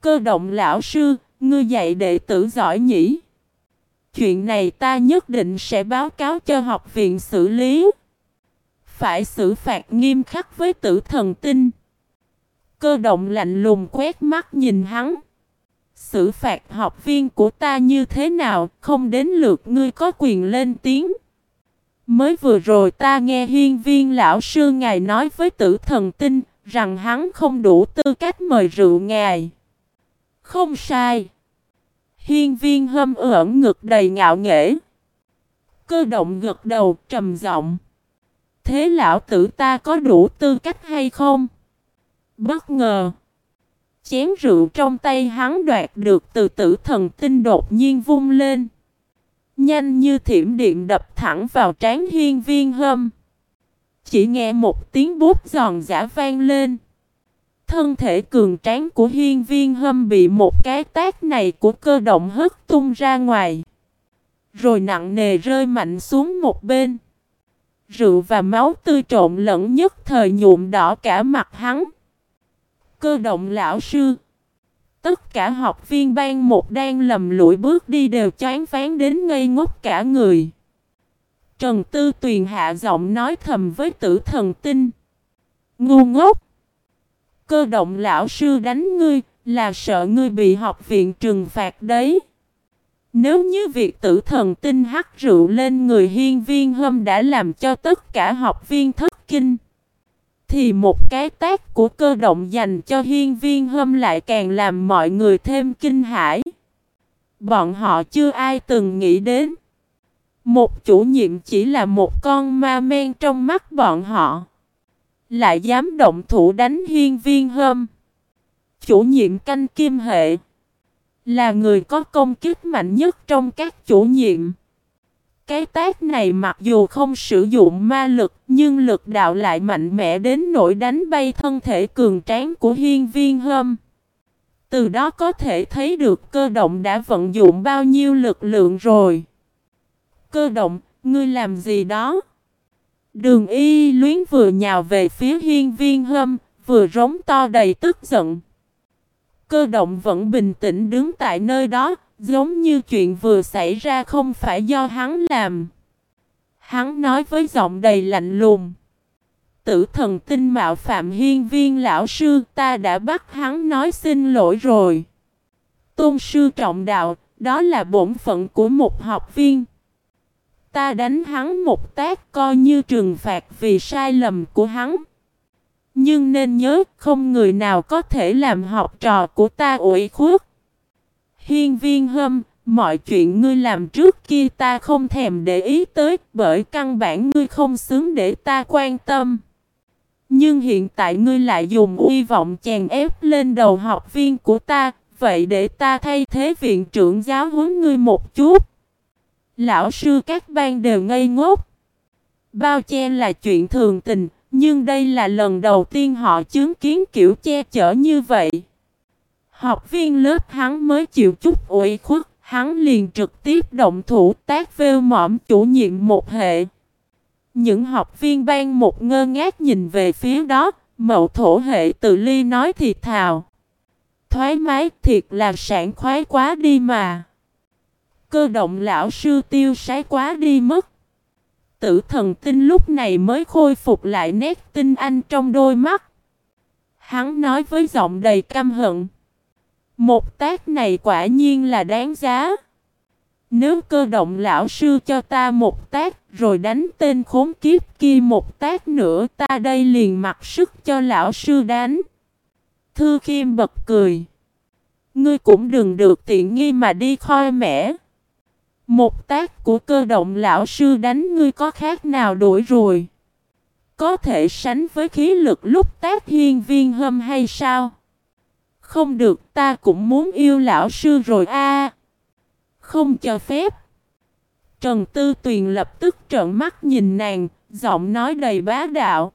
S1: Cơ động lão sư, ngươi dạy đệ tử giỏi nhỉ? Chuyện này ta nhất định sẽ báo cáo cho học viện xử lý. Phải xử phạt nghiêm khắc với tử thần tinh. Cơ động lạnh lùng quét mắt nhìn hắn xử phạt học viên của ta như thế nào, không đến lượt ngươi có quyền lên tiếng. Mới vừa rồi ta nghe hiên viên lão sư ngài nói với tử thần tinh, rằng hắn không đủ tư cách mời rượu ngài. Không sai. Hiên viên hâm ẩn ngực đầy ngạo nghễ. Cơ động gật đầu, trầm giọng. Thế lão tử ta có đủ tư cách hay không? Bất ngờ. Chén rượu trong tay hắn đoạt được từ tử thần tinh đột nhiên vung lên. Nhanh như thiểm điện đập thẳng vào trán hiên viên hâm. Chỉ nghe một tiếng bút giòn giả vang lên. Thân thể cường tráng của hiên viên hâm bị một cái tác này của cơ động hất tung ra ngoài. Rồi nặng nề rơi mạnh xuống một bên. Rượu và máu tươi trộn lẫn nhất thời nhuộm đỏ cả mặt hắn cơ động lão sư. Tất cả học viên ban một đang lầm lũi bước đi đều chán phán đến ngây ngốc cả người. Trần Tư Tuyền hạ giọng nói thầm với tử thần tinh. Ngu ngốc! Cơ động lão sư đánh ngươi, là sợ ngươi bị học viện trừng phạt đấy. Nếu như việc tử thần tinh hắt rượu lên người hiên viên hâm đã làm cho tất cả học viên thất kinh, thì một cái tác của cơ động dành cho hiên viên hâm lại càng làm mọi người thêm kinh hãi. Bọn họ chưa ai từng nghĩ đến. Một chủ nhiệm chỉ là một con ma men trong mắt bọn họ. Lại dám động thủ đánh hiên viên hâm. Chủ nhiệm canh kim hệ. Là người có công kích mạnh nhất trong các chủ nhiệm. Cái tác này mặc dù không sử dụng ma lực nhưng lực đạo lại mạnh mẽ đến nỗi đánh bay thân thể cường tráng của hiên viên hâm. Từ đó có thể thấy được cơ động đã vận dụng bao nhiêu lực lượng rồi. Cơ động, ngươi làm gì đó? Đường y luyến vừa nhào về phía hiên viên hâm, vừa rống to đầy tức giận. Cơ động vẫn bình tĩnh đứng tại nơi đó, giống như chuyện vừa xảy ra không phải do hắn làm. Hắn nói với giọng đầy lạnh lùng. Tử thần tinh mạo phạm hiên viên lão sư ta đã bắt hắn nói xin lỗi rồi. Tôn sư trọng đạo, đó là bổn phận của một học viên. Ta đánh hắn một tác coi như trừng phạt vì sai lầm của hắn. Nhưng nên nhớ không người nào có thể làm học trò của ta ủy khuất. Hiên viên hâm, mọi chuyện ngươi làm trước kia ta không thèm để ý tới bởi căn bản ngươi không xứng để ta quan tâm. Nhưng hiện tại ngươi lại dùng uy vọng chèn ép lên đầu học viên của ta, vậy để ta thay thế viện trưởng giáo huấn ngươi một chút. Lão sư các ban đều ngây ngốc. Bao che là chuyện thường tình, nhưng đây là lần đầu tiên họ chứng kiến kiểu che chở như vậy. Học viên lớp hắn mới chịu chút ủy khuất, hắn liền trực tiếp động thủ tác vêu mỏm chủ nhiệm một hệ. Những học viên ban một ngơ ngác nhìn về phía đó, mậu thổ hệ tự ly nói thì thào. Thoái mái thiệt là sảng khoái quá đi mà. Cơ động lão sư tiêu sái quá đi mất. Tử thần tinh lúc này mới khôi phục lại nét tinh anh trong đôi mắt. Hắn nói với giọng đầy căm hận. Một tác này quả nhiên là đáng giá. Nếu cơ động lão sư cho ta một tác rồi đánh tên khốn kiếp kia một tác nữa, ta đây liền mặc sức cho lão sư đánh. Thư Khiêm bật cười. Ngươi cũng đừng được tiện nghi mà đi khoi mẻ. Một tác của cơ động lão sư đánh ngươi có khác nào đuổi rồi. Có thể sánh với khí lực lúc tác hiên viên hâm hay sao? Không được ta cũng muốn yêu lão sư rồi a Không cho phép. Trần Tư Tuyền lập tức trợn mắt nhìn nàng, giọng nói đầy bá đạo.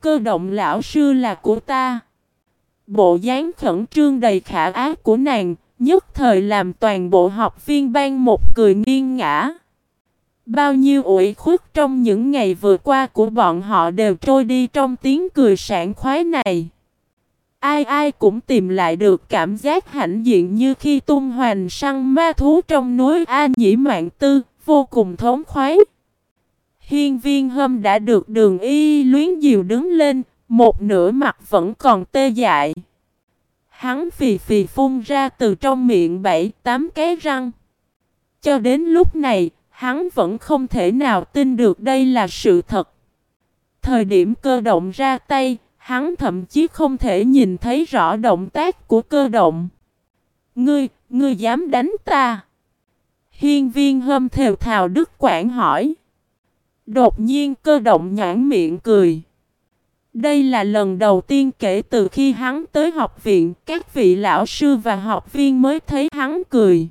S1: Cơ động lão sư là của ta. Bộ dáng khẩn trương đầy khả ác của nàng, nhất thời làm toàn bộ học viên ban một cười nghiêng ngã. Bao nhiêu ủi khuất trong những ngày vừa qua của bọn họ đều trôi đi trong tiếng cười sảng khoái này. Ai ai cũng tìm lại được cảm giác hãnh diện như khi tung hoành săn ma thú trong núi A Nhĩ Mạng Tư, vô cùng thống khoái. Hiên viên hâm đã được đường y luyến diều đứng lên, một nửa mặt vẫn còn tê dại. Hắn phì phì phun ra từ trong miệng bảy tám cái răng. Cho đến lúc này, hắn vẫn không thể nào tin được đây là sự thật. Thời điểm cơ động ra tay, hắn thậm chí không thể nhìn thấy rõ động tác của cơ động. Ngươi, ngươi dám đánh ta? Hiên viên hâm thều thào đức quảng hỏi. Đột nhiên cơ động nhãn miệng cười. Đây là lần đầu tiên kể từ khi hắn tới học viện, các vị lão sư và học viên mới thấy hắn cười.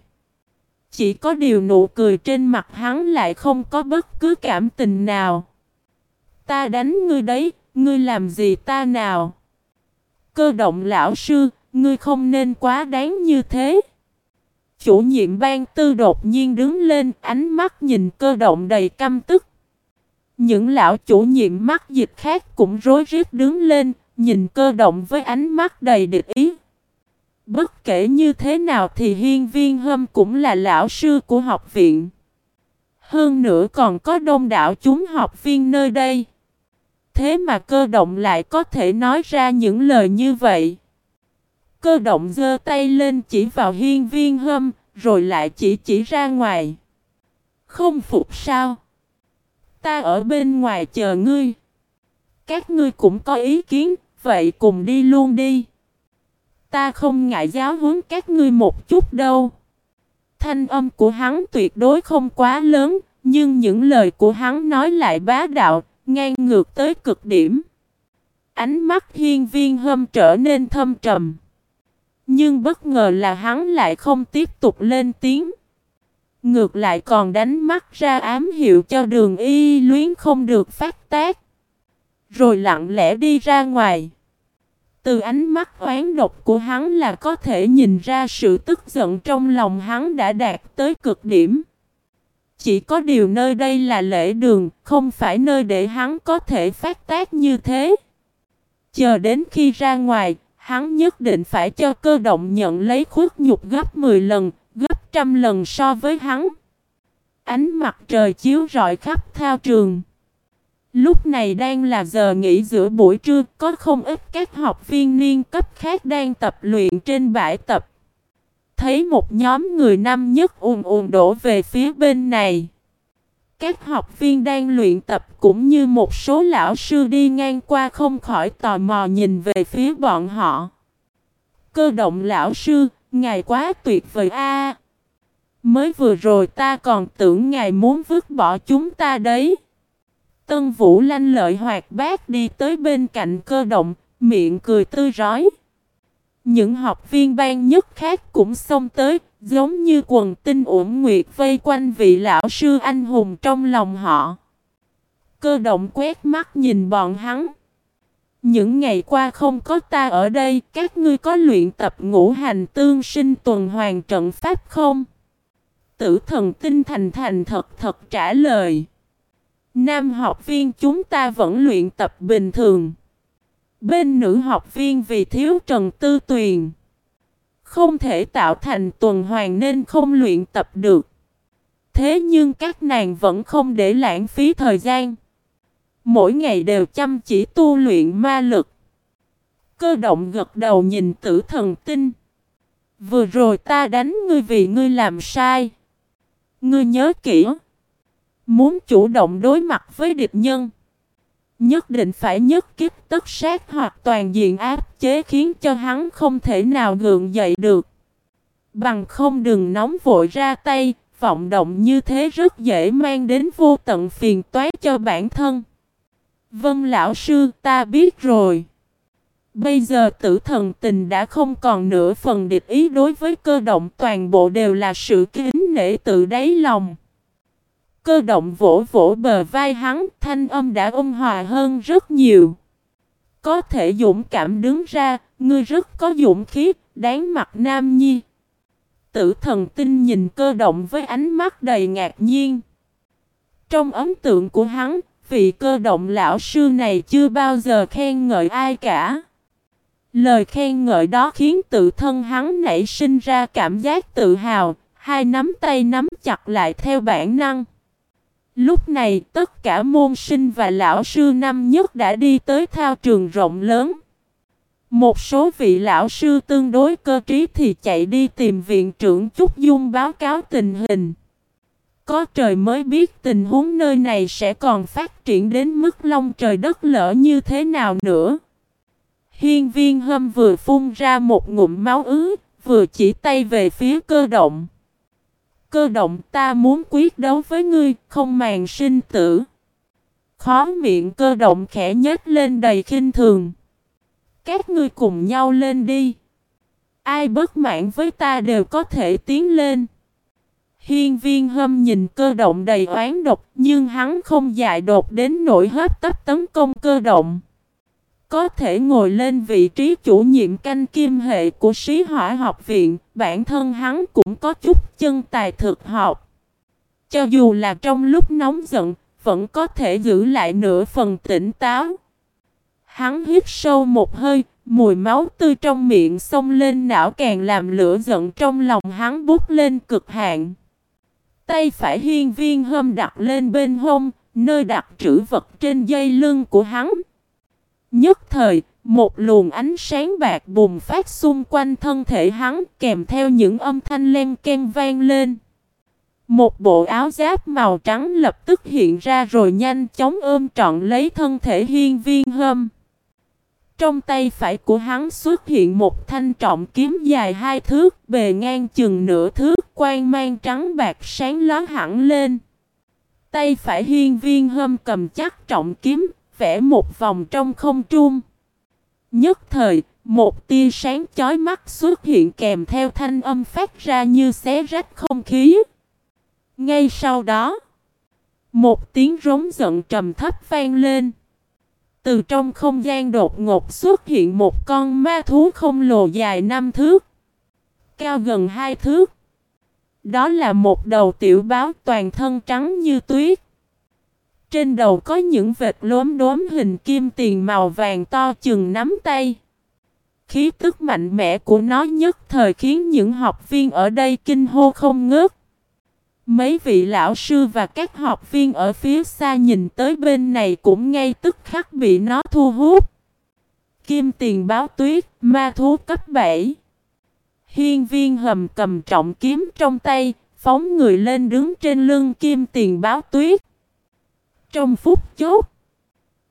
S1: Chỉ có điều nụ cười trên mặt hắn lại không có bất cứ cảm tình nào. Ta đánh ngươi đấy, ngươi làm gì ta nào? Cơ động lão sư, ngươi không nên quá đáng như thế. Chủ nhiệm ban tư đột nhiên đứng lên, ánh mắt nhìn cơ động đầy căm tức. Những lão chủ nhiệm mắt dịch khác cũng rối rít đứng lên, nhìn cơ động với ánh mắt đầy địch ý. Bất kể như thế nào thì hiên viên hâm cũng là lão sư của học viện. Hơn nữa còn có đông đảo chúng học viên nơi đây. Thế mà cơ động lại có thể nói ra những lời như vậy. Cơ động giơ tay lên chỉ vào hiên viên hâm, rồi lại chỉ chỉ ra ngoài. Không phục sao? Ta ở bên ngoài chờ ngươi. Các ngươi cũng có ý kiến, vậy cùng đi luôn đi. Ta không ngại giáo huấn các ngươi một chút đâu. Thanh âm của hắn tuyệt đối không quá lớn, nhưng những lời của hắn nói lại bá đạo, ngang ngược tới cực điểm. Ánh mắt hiên viên hâm trở nên thâm trầm. Nhưng bất ngờ là hắn lại không tiếp tục lên tiếng. Ngược lại còn đánh mắt ra ám hiệu cho đường y luyến không được phát tác. Rồi lặng lẽ đi ra ngoài. Từ ánh mắt oán độc của hắn là có thể nhìn ra sự tức giận trong lòng hắn đã đạt tới cực điểm. Chỉ có điều nơi đây là lễ đường, không phải nơi để hắn có thể phát tác như thế. Chờ đến khi ra ngoài, hắn nhất định phải cho cơ động nhận lấy khuất nhục gấp 10 lần, gấp trăm lần so với hắn. Ánh mặt trời chiếu rọi khắp thao trường. Lúc này đang là giờ nghỉ giữa buổi trưa, có không ít các học viên niên cấp khác đang tập luyện trên bãi tập. Thấy một nhóm người năm nhất ùn ùn đổ về phía bên này. Các học viên đang luyện tập cũng như một số lão sư đi ngang qua không khỏi tò mò nhìn về phía bọn họ. Cơ động lão sư, ngài quá tuyệt vời a mới vừa rồi ta còn tưởng ngài muốn vứt bỏ chúng ta đấy. Tân Vũ lanh lợi hoạt bát đi tới bên cạnh cơ động, miệng cười tươi rói. Những học viên ban nhất khác cũng xông tới, giống như quần tinh uổng nguyệt vây quanh vị lão sư anh hùng trong lòng họ. Cơ động quét mắt nhìn bọn hắn. Những ngày qua không có ta ở đây, các ngươi có luyện tập ngũ hành tương sinh tuần hoàn trận pháp không? Tử thần tinh thành thành thật thật trả lời. Nam học viên chúng ta vẫn luyện tập bình thường. Bên nữ học viên vì thiếu trần tư tuyền. Không thể tạo thành tuần hoàn nên không luyện tập được. Thế nhưng các nàng vẫn không để lãng phí thời gian. Mỗi ngày đều chăm chỉ tu luyện ma lực. Cơ động gật đầu nhìn tử thần tinh. Vừa rồi ta đánh ngươi vì ngươi làm sai. Ngươi nhớ kỹ. Muốn chủ động đối mặt với địch nhân. Nhất định phải nhất kiếp tất sát hoặc toàn diện áp chế khiến cho hắn không thể nào gượng dậy được. Bằng không đừng nóng vội ra tay, vọng động như thế rất dễ mang đến vô tận phiền toái cho bản thân. Vân lão sư ta biết rồi. Bây giờ tử thần tình đã không còn nửa phần địch ý đối với cơ động toàn bộ đều là sự kính nể tự đáy lòng. Cơ động vỗ vỗ bờ vai hắn, thanh âm đã ôn hòa hơn rất nhiều. Có thể dũng cảm đứng ra, ngươi rất có dũng khí, đáng mặt nam nhi. Tử thần tinh nhìn cơ động với ánh mắt đầy ngạc nhiên. Trong ấn tượng của hắn, vị cơ động lão sư này chưa bao giờ khen ngợi ai cả. Lời khen ngợi đó khiến tự thân hắn nảy sinh ra cảm giác tự hào, hai nắm tay nắm chặt lại theo bản năng. Lúc này tất cả môn sinh và lão sư năm nhất đã đi tới thao trường rộng lớn. Một số vị lão sư tương đối cơ trí thì chạy đi tìm viện trưởng Trúc Dung báo cáo tình hình. Có trời mới biết tình huống nơi này sẽ còn phát triển đến mức long trời đất lỡ như thế nào nữa. Hiên viên hâm vừa phun ra một ngụm máu ứ, vừa chỉ tay về phía cơ động. Cơ động ta muốn quyết đấu với ngươi, không màng sinh tử. Khó miệng cơ động khẽ nhếch lên đầy khinh thường. Các ngươi cùng nhau lên đi. Ai bất mãn với ta đều có thể tiến lên. Hiên viên hâm nhìn cơ động đầy oán độc nhưng hắn không dại đột đến nỗi hết tấp tấn công cơ động. Có thể ngồi lên vị trí chủ nhiệm canh kim hệ của sĩ hỏa học viện, bản thân hắn cũng có chút chân tài thực học. Cho dù là trong lúc nóng giận, vẫn có thể giữ lại nửa phần tỉnh táo. Hắn hít sâu một hơi, mùi máu tươi trong miệng xông lên não càng làm lửa giận trong lòng hắn bút lên cực hạn. Tay phải hiên viên hâm đặt lên bên hông, nơi đặt trữ vật trên dây lưng của hắn. Nhất thời, một luồng ánh sáng bạc bùng phát xung quanh thân thể hắn kèm theo những âm thanh len ken vang lên. Một bộ áo giáp màu trắng lập tức hiện ra rồi nhanh chóng ôm trọn lấy thân thể hiên viên hâm. Trong tay phải của hắn xuất hiện một thanh trọng kiếm dài hai thước, bề ngang chừng nửa thước, quang mang trắng bạc sáng lóa hẳn lên. Tay phải hiên viên hâm cầm chắc trọng kiếm, vẽ một vòng trong không trung. Nhất thời, Một tia sáng chói mắt xuất hiện kèm theo thanh âm phát ra như xé rách không khí. Ngay sau đó, một tiếng rống giận trầm thấp vang lên. Từ trong không gian đột ngột xuất hiện một con ma thú không lồ dài năm thước, cao gần hai thước. Đó là một đầu tiểu báo toàn thân trắng như tuyết. Trên đầu có những vệt lốm đốm hình kim tiền màu vàng to chừng nắm tay. Khí tức mạnh mẽ của nó nhất thời khiến những học viên ở đây kinh hô không ngớt. Mấy vị lão sư và các học viên ở phía xa nhìn tới bên này cũng ngay tức khắc bị nó thu hút. Kim tiền báo tuyết, ma thú cấp 7. Hiên viên hầm cầm trọng kiếm trong tay, phóng người lên đứng trên lưng kim tiền báo tuyết. Trong phút chốt,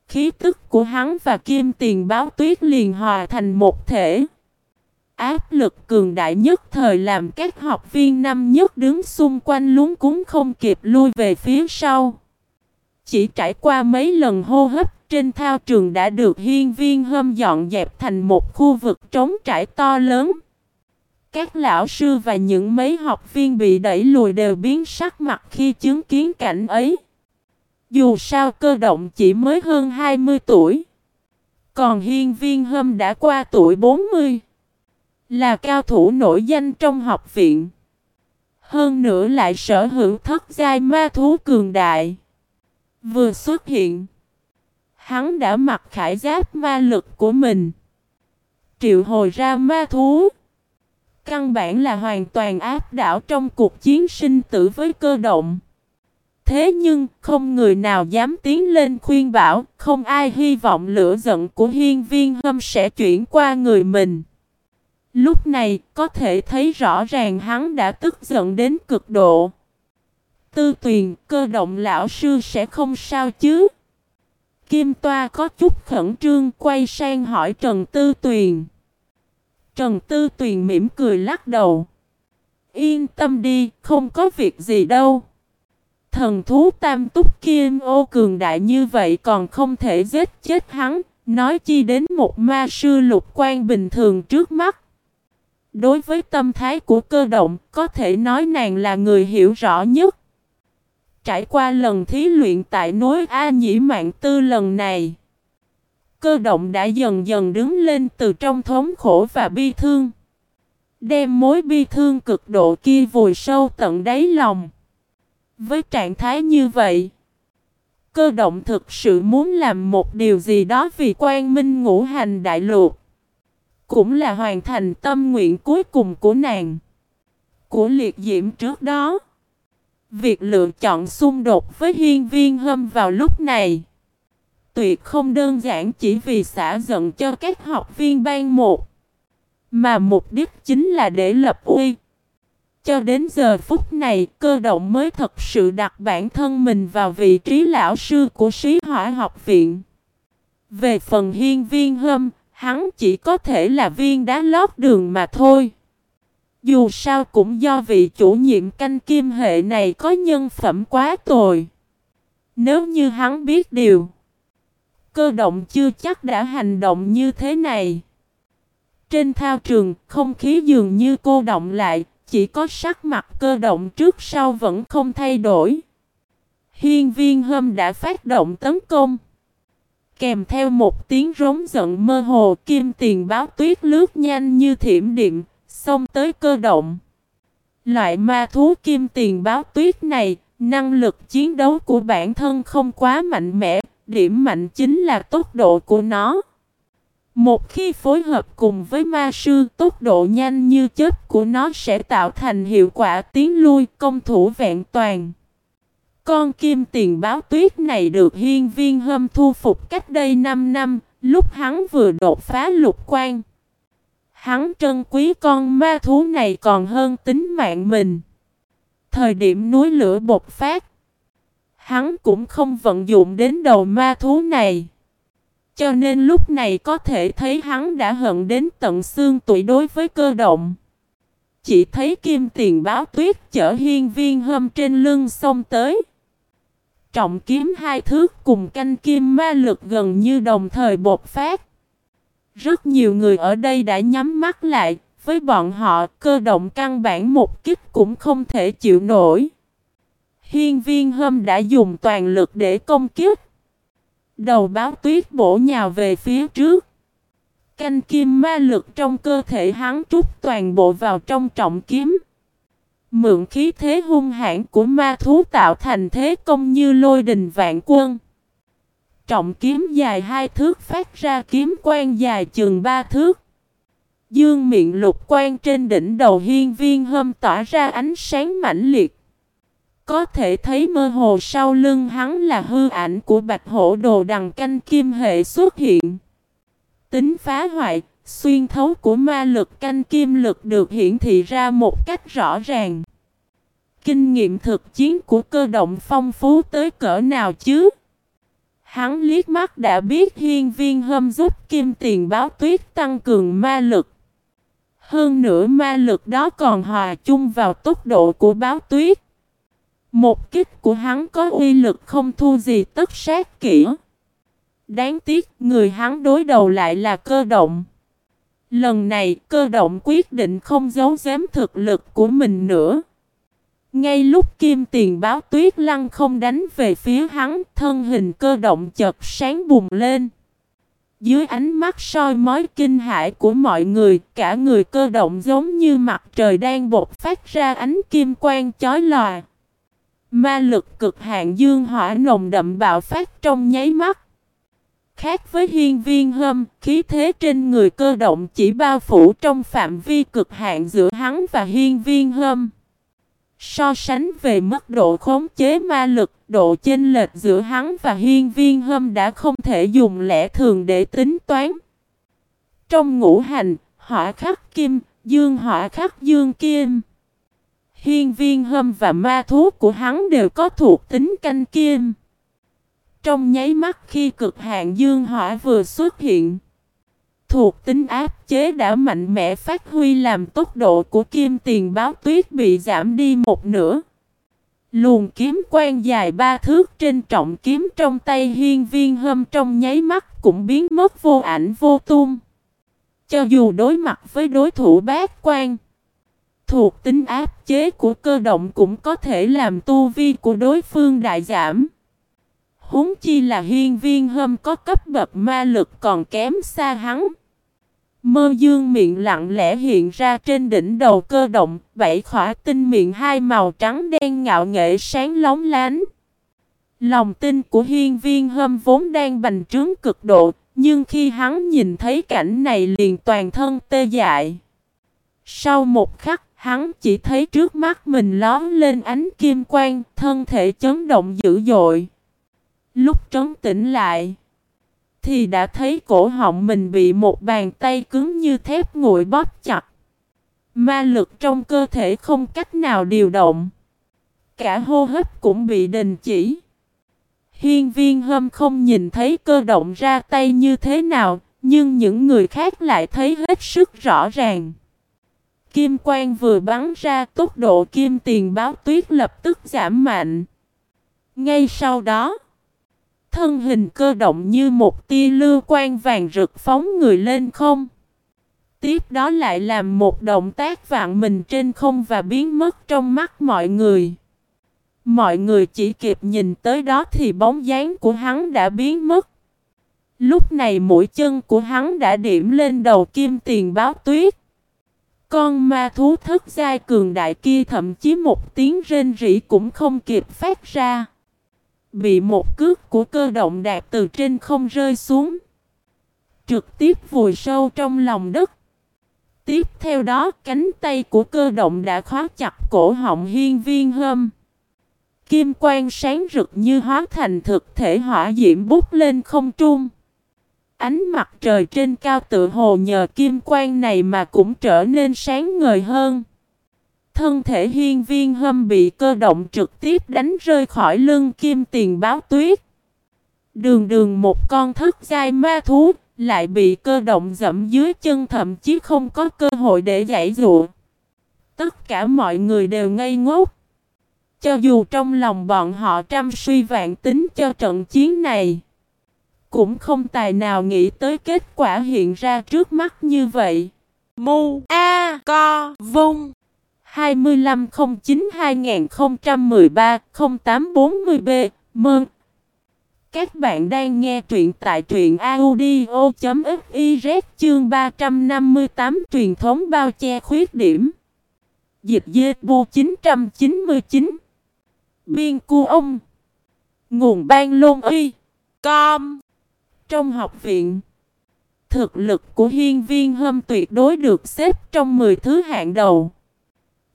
S1: khí tức của hắn và kim tiền báo tuyết liền hòa thành một thể. Áp lực cường đại nhất thời làm các học viên năm nhất đứng xung quanh lúng cúng không kịp lui về phía sau. Chỉ trải qua mấy lần hô hấp trên thao trường đã được hiên viên hâm dọn dẹp thành một khu vực trống trải to lớn. Các lão sư và những mấy học viên bị đẩy lùi đều biến sắc mặt khi chứng kiến cảnh ấy. Dù sao cơ động chỉ mới hơn 20 tuổi. Còn hiên viên hâm đã qua tuổi 40. Là cao thủ nổi danh trong học viện. Hơn nữa lại sở hữu thất giai ma thú cường đại. Vừa xuất hiện. Hắn đã mặc khải giáp ma lực của mình. Triệu hồi ra ma thú. Căn bản là hoàn toàn áp đảo trong cuộc chiến sinh tử với cơ động. Thế nhưng không người nào dám tiến lên khuyên bảo, không ai hy vọng lửa giận của hiên viên hâm sẽ chuyển qua người mình. Lúc này có thể thấy rõ ràng hắn đã tức giận đến cực độ. Tư tuyền cơ động lão sư sẽ không sao chứ. Kim Toa có chút khẩn trương quay sang hỏi Trần Tư Tuyền. Trần Tư Tuyền mỉm cười lắc đầu. Yên tâm đi, không có việc gì đâu. Thần thú tam túc kim ô cường đại như vậy còn không thể giết chết hắn, nói chi đến một ma sư lục quan bình thường trước mắt. Đối với tâm thái của cơ động, có thể nói nàng là người hiểu rõ nhất. Trải qua lần thí luyện tại nối A Nhĩ Mạng Tư lần này, cơ động đã dần dần đứng lên từ trong thống khổ và bi thương. Đem mối bi thương cực độ kia vùi sâu tận đáy lòng. Với trạng thái như vậy, cơ động thực sự muốn làm một điều gì đó vì quan minh ngũ hành đại lục. Cũng là hoàn thành tâm nguyện cuối cùng của nàng. Của liệt diễm trước đó. Việc lựa chọn xung đột với hiên viên hâm vào lúc này. Tuyệt không đơn giản chỉ vì xả giận cho các học viên ban một. Mà mục đích chính là để lập uy. Cho đến giờ phút này, cơ động mới thật sự đặt bản thân mình vào vị trí lão sư của sĩ hỏa học viện. Về phần hiên viên hâm, hắn chỉ có thể là viên đá lót đường mà thôi. Dù sao cũng do vị chủ nhiệm canh kim hệ này có nhân phẩm quá tồi. Nếu như hắn biết điều, cơ động chưa chắc đã hành động như thế này. Trên thao trường, không khí dường như cô động lại, chỉ có sắc mặt cơ động trước sau vẫn không thay đổi. Hiên viên hâm đã phát động tấn công. Kèm theo một tiếng rống giận mơ hồ kim tiền báo tuyết lướt nhanh như thiểm điện, xông tới cơ động. Loại ma thú kim tiền báo tuyết này, năng lực chiến đấu của bản thân không quá mạnh mẽ, điểm mạnh chính là tốc độ của nó. Một khi phối hợp cùng với ma sư, tốc độ nhanh như chớp của nó sẽ tạo thành hiệu quả tiến lui công thủ vẹn toàn. Con kim tiền báo tuyết này được hiên viên hâm thu phục cách đây 5 năm, lúc hắn vừa đột phá lục quan. Hắn trân quý con ma thú này còn hơn tính mạng mình. Thời điểm núi lửa bột phát, hắn cũng không vận dụng đến đầu ma thú này. Cho nên lúc này có thể thấy hắn đã hận đến tận xương tuổi đối với cơ động. Chỉ thấy kim tiền báo tuyết chở hiên viên hâm trên lưng xông tới. Trọng kiếm hai thước cùng canh kim ma lực gần như đồng thời bột phát. Rất nhiều người ở đây đã nhắm mắt lại, với bọn họ cơ động căn bản một kích cũng không thể chịu nổi. Hiên viên hâm đã dùng toàn lực để công kiếp. Đầu báo tuyết bổ nhào về phía trước. Canh kim ma lực trong cơ thể hắn trút toàn bộ vào trong trọng kiếm. Mượn khí thế hung hãn của ma thú tạo thành thế công như lôi đình vạn quân. Trọng kiếm dài hai thước phát ra kiếm quan dài chừng ba thước. Dương miệng lục quan trên đỉnh đầu hiên viên hâm tỏa ra ánh sáng mãnh liệt. Có thể thấy mơ hồ sau lưng hắn là hư ảnh của bạch hổ đồ đằng canh kim hệ xuất hiện. Tính phá hoại, xuyên thấu của ma lực canh kim lực được hiển thị ra một cách rõ ràng. Kinh nghiệm thực chiến của cơ động phong phú tới cỡ nào chứ? Hắn liếc mắt đã biết hiên viên hâm giúp kim tiền báo tuyết tăng cường ma lực. Hơn nữa ma lực đó còn hòa chung vào tốc độ của báo tuyết. Một kích của hắn có uy lực không thu gì tất sát kỹ. Đáng tiếc người hắn đối đầu lại là cơ động. Lần này cơ động quyết định không giấu giếm thực lực của mình nữa. Ngay lúc kim tiền báo tuyết lăng không đánh về phía hắn, thân hình cơ động chợt sáng bùng lên. Dưới ánh mắt soi mói kinh hãi của mọi người, cả người cơ động giống như mặt trời đang bột phát ra ánh kim quang chói lòa. Ma lực cực hạn dương hỏa nồng đậm bạo phát trong nháy mắt. Khác với hiên viên hâm, khí thế trên người cơ động chỉ bao phủ trong phạm vi cực hạn giữa hắn và hiên viên hâm. So sánh về mức độ khống chế ma lực, độ chênh lệch giữa hắn và hiên viên hâm đã không thể dùng lẽ thường để tính toán. Trong ngũ hành, hỏa khắc kim, dương hỏa khắc dương kim. Hiên viên hâm và ma thú của hắn đều có thuộc tính canh kim. Trong nháy mắt khi cực hạn dương hỏa vừa xuất hiện, thuộc tính áp chế đã mạnh mẽ phát huy làm tốc độ của kim tiền báo tuyết bị giảm đi một nửa. Luồng kiếm quang dài ba thước trên trọng kiếm trong tay hiên viên hâm trong nháy mắt cũng biến mất vô ảnh vô tung. Cho dù đối mặt với đối thủ bát quan, thuộc tính áp chế của cơ động cũng có thể làm tu vi của đối phương đại giảm. Huống chi là hiên viên hâm có cấp bậc ma lực còn kém xa hắn. Mơ dương miệng lặng lẽ hiện ra trên đỉnh đầu cơ động, bảy khỏa tinh miệng hai màu trắng đen ngạo nghệ sáng lóng lánh. Lòng tin của hiên viên hâm vốn đang bành trướng cực độ, nhưng khi hắn nhìn thấy cảnh này liền toàn thân tê dại. Sau một khắc, hắn chỉ thấy trước mắt mình lón lên ánh kim quang, thân thể chấn động dữ dội. Lúc trấn tĩnh lại, thì đã thấy cổ họng mình bị một bàn tay cứng như thép nguội bóp chặt. Ma lực trong cơ thể không cách nào điều động. Cả hô hấp cũng bị đình chỉ. Hiên viên hâm không nhìn thấy cơ động ra tay như thế nào, nhưng những người khác lại thấy hết sức rõ ràng. Kim quang vừa bắn ra tốc độ kim tiền báo tuyết lập tức giảm mạnh. Ngay sau đó, Thân hình cơ động như một tia lưu quan vàng rực phóng người lên không. Tiếp đó lại làm một động tác vạn mình trên không và biến mất trong mắt mọi người. Mọi người chỉ kịp nhìn tới đó thì bóng dáng của hắn đã biến mất. Lúc này mũi chân của hắn đã điểm lên đầu kim tiền báo tuyết. Con ma thú thất giai cường đại kia thậm chí một tiếng rên rỉ cũng không kịp phát ra. Bị một cước của cơ động đạp từ trên không rơi xuống. Trực tiếp vùi sâu trong lòng đất. Tiếp theo đó, cánh tay của cơ động đã khóa chặt cổ họng hiên viên hâm. Kim quang sáng rực như hóa thành thực thể hỏa diễm bút lên không trung. Ánh mặt trời trên cao tự hồ nhờ kim quang này mà cũng trở nên sáng ngời hơn. Thân thể hiên viên hâm bị cơ động trực tiếp đánh rơi khỏi lưng kim tiền báo tuyết. Đường đường một con thức dai ma thú lại bị cơ động dẫm dưới chân thậm chí không có cơ hội để giải dụ. Tất cả mọi người đều ngây ngốc. Cho dù trong lòng bọn họ trăm suy vạn tính cho trận chiến này cũng không tài nào nghĩ tới kết quả hiện ra trước mắt như vậy.
S2: Mu A Co Vung.
S1: 2509-2013-0840B Mừng! Các bạn đang nghe truyện tại truyện audio.fiz chương 358 truyền thống bao che khuyết điểm. Dịch dê bu 999 Biên cu ông. Nguồn ban lôn y. Com. Trong học viện. Thực lực của hiên viên hâm tuyệt đối được xếp trong 10 thứ hạng đầu.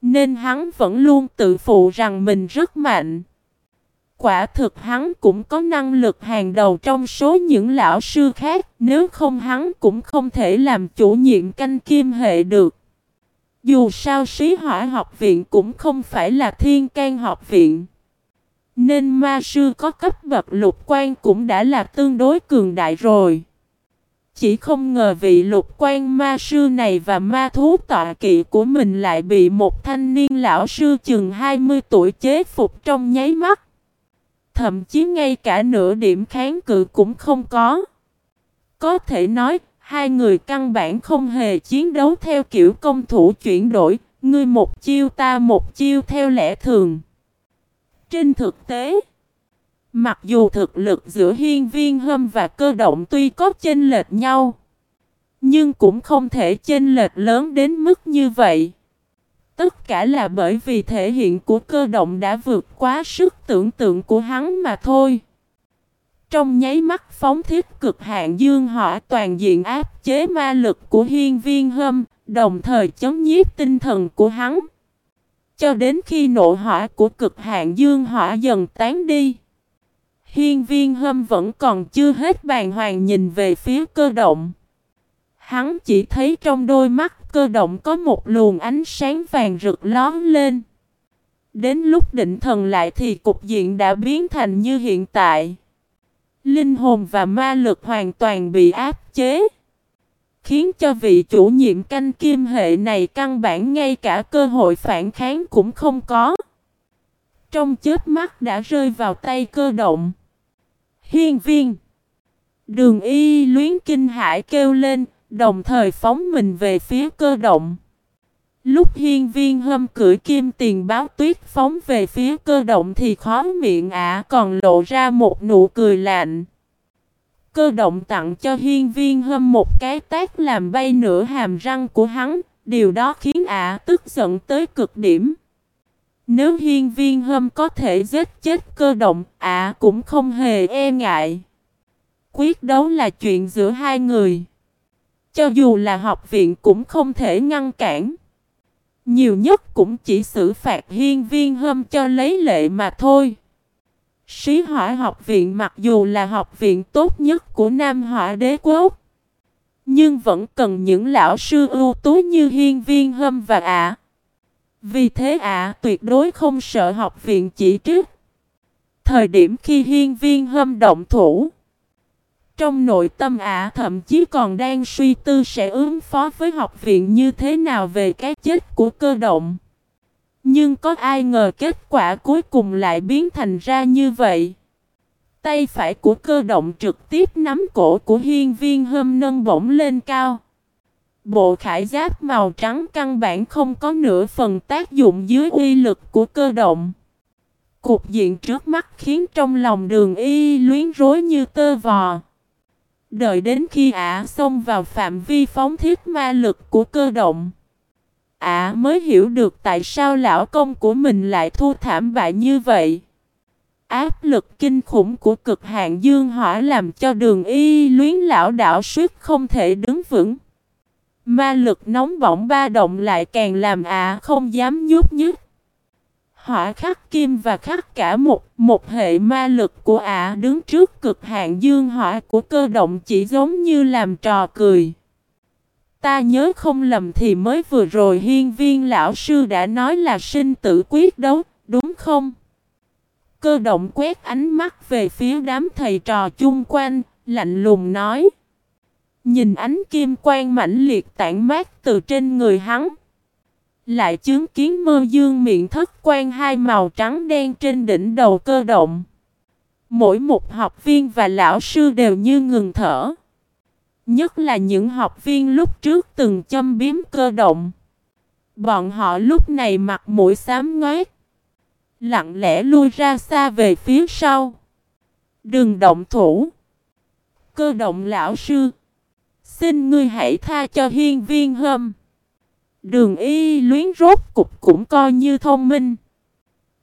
S1: Nên hắn vẫn luôn tự phụ rằng mình rất mạnh. Quả thực hắn cũng có năng lực hàng đầu trong số những lão sư khác, Nếu không hắn cũng không thể làm chủ nhiệm canh kim hệ được. Dù sao sĩ hỏa học viện cũng không phải là thiên can học viện. Nên ma sư có cấp bậc lục quan cũng đã là tương đối cường đại rồi chỉ không ngờ vị lục quan ma sư này và ma thú tọa kỵ của mình lại bị một thanh niên lão sư chừng 20 tuổi chế phục trong nháy mắt. Thậm chí ngay cả nửa điểm kháng cự cũng không có. Có thể nói, hai người căn bản không hề chiến đấu theo kiểu công thủ chuyển đổi, ngươi một chiêu ta một chiêu theo lẽ thường. Trên thực tế, Mặc dù thực lực giữa hiên viên hâm và cơ động tuy có chênh lệch nhau, nhưng cũng không thể chênh lệch lớn đến mức như vậy. Tất cả là bởi vì thể hiện của cơ động đã vượt quá sức tưởng tượng của hắn mà thôi. Trong nháy mắt phóng thiết cực hạn dương hỏa toàn diện áp chế ma lực của hiên viên hâm, đồng thời chống nhiếp tinh thần của hắn. Cho đến khi nộ hỏa của cực hạn dương hỏa dần tán đi. Hiên viên hâm vẫn còn chưa hết bàn hoàng nhìn về phía cơ động. Hắn chỉ thấy trong đôi mắt cơ động có một luồng ánh sáng vàng rực lón lên. Đến lúc định thần lại thì cục diện đã biến thành như hiện tại. Linh hồn và ma lực hoàn toàn bị áp chế. Khiến cho vị chủ nhiệm canh kim hệ này căn bản ngay cả cơ hội phản kháng cũng không có. Trong chết mắt đã rơi vào tay cơ động. Hiên viên. Đường y luyến kinh hải kêu lên, đồng thời phóng mình về phía cơ động. Lúc hiên viên hâm cưỡi kim tiền báo tuyết phóng về phía cơ động thì khó miệng ả còn lộ ra một nụ cười lạnh. Cơ động tặng cho hiên viên hâm một cái tác làm bay nửa hàm răng của hắn, điều đó khiến ả tức giận tới cực điểm. Nếu hiên viên hâm có thể giết chết cơ động, ả cũng không hề e ngại. Quyết đấu là chuyện giữa hai người. Cho dù là học viện cũng không thể ngăn cản. Nhiều nhất cũng chỉ xử phạt hiên viên hâm cho lấy lệ mà thôi. Sĩ hỏa học viện mặc dù là học viện tốt nhất của Nam hỏa đế quốc. Nhưng vẫn cần những lão sư ưu tú như hiên viên hâm và ả. Vì thế ạ, tuyệt đối không sợ học viện chỉ trích. Thời điểm khi hiên viên hâm động thủ. Trong nội tâm ả thậm chí còn đang suy tư sẽ ứng phó với học viện như thế nào về cái chết của cơ động. Nhưng có ai ngờ kết quả cuối cùng lại biến thành ra như vậy. Tay phải của cơ động trực tiếp nắm cổ của hiên viên hâm nâng bổng lên cao. Bộ khải giáp màu trắng căn bản không có nửa phần tác dụng dưới uy lực của cơ động. Cục diện trước mắt khiến trong lòng đường y luyến rối như tơ vò. Đợi đến khi ả xông vào phạm vi phóng thiết ma lực của cơ động. Ả mới hiểu được tại sao lão công của mình lại thua thảm bại như vậy. Áp lực kinh khủng của cực hạn dương hỏa làm cho đường y luyến lão đảo suýt không thể đứng vững. Ma lực nóng bỏng ba động lại càng làm ả không dám nhúc nhích. Hỏa khắc kim và khắc cả một, một hệ ma lực của ả đứng trước cực hạn dương hỏa của cơ động chỉ giống như làm trò cười. Ta nhớ không lầm thì mới vừa rồi hiên viên lão sư đã nói là sinh tử quyết đấu, đúng không? Cơ động quét ánh mắt về phía đám thầy trò chung quanh, lạnh lùng nói. Nhìn ánh kim quang mãnh liệt tản mát từ trên người hắn. Lại chứng kiến mơ dương miệng thất quan hai màu trắng đen trên đỉnh đầu cơ động. Mỗi một học viên và lão sư đều như ngừng thở. Nhất là những học viên lúc trước từng châm biếm cơ động. Bọn họ lúc này mặt mũi xám ngoét. Lặng lẽ lui ra xa về phía sau. Đừng động thủ. Cơ động lão sư. Xin ngươi hãy tha cho hiên viên hâm. Đường y luyến rốt cục cũng coi như thông minh.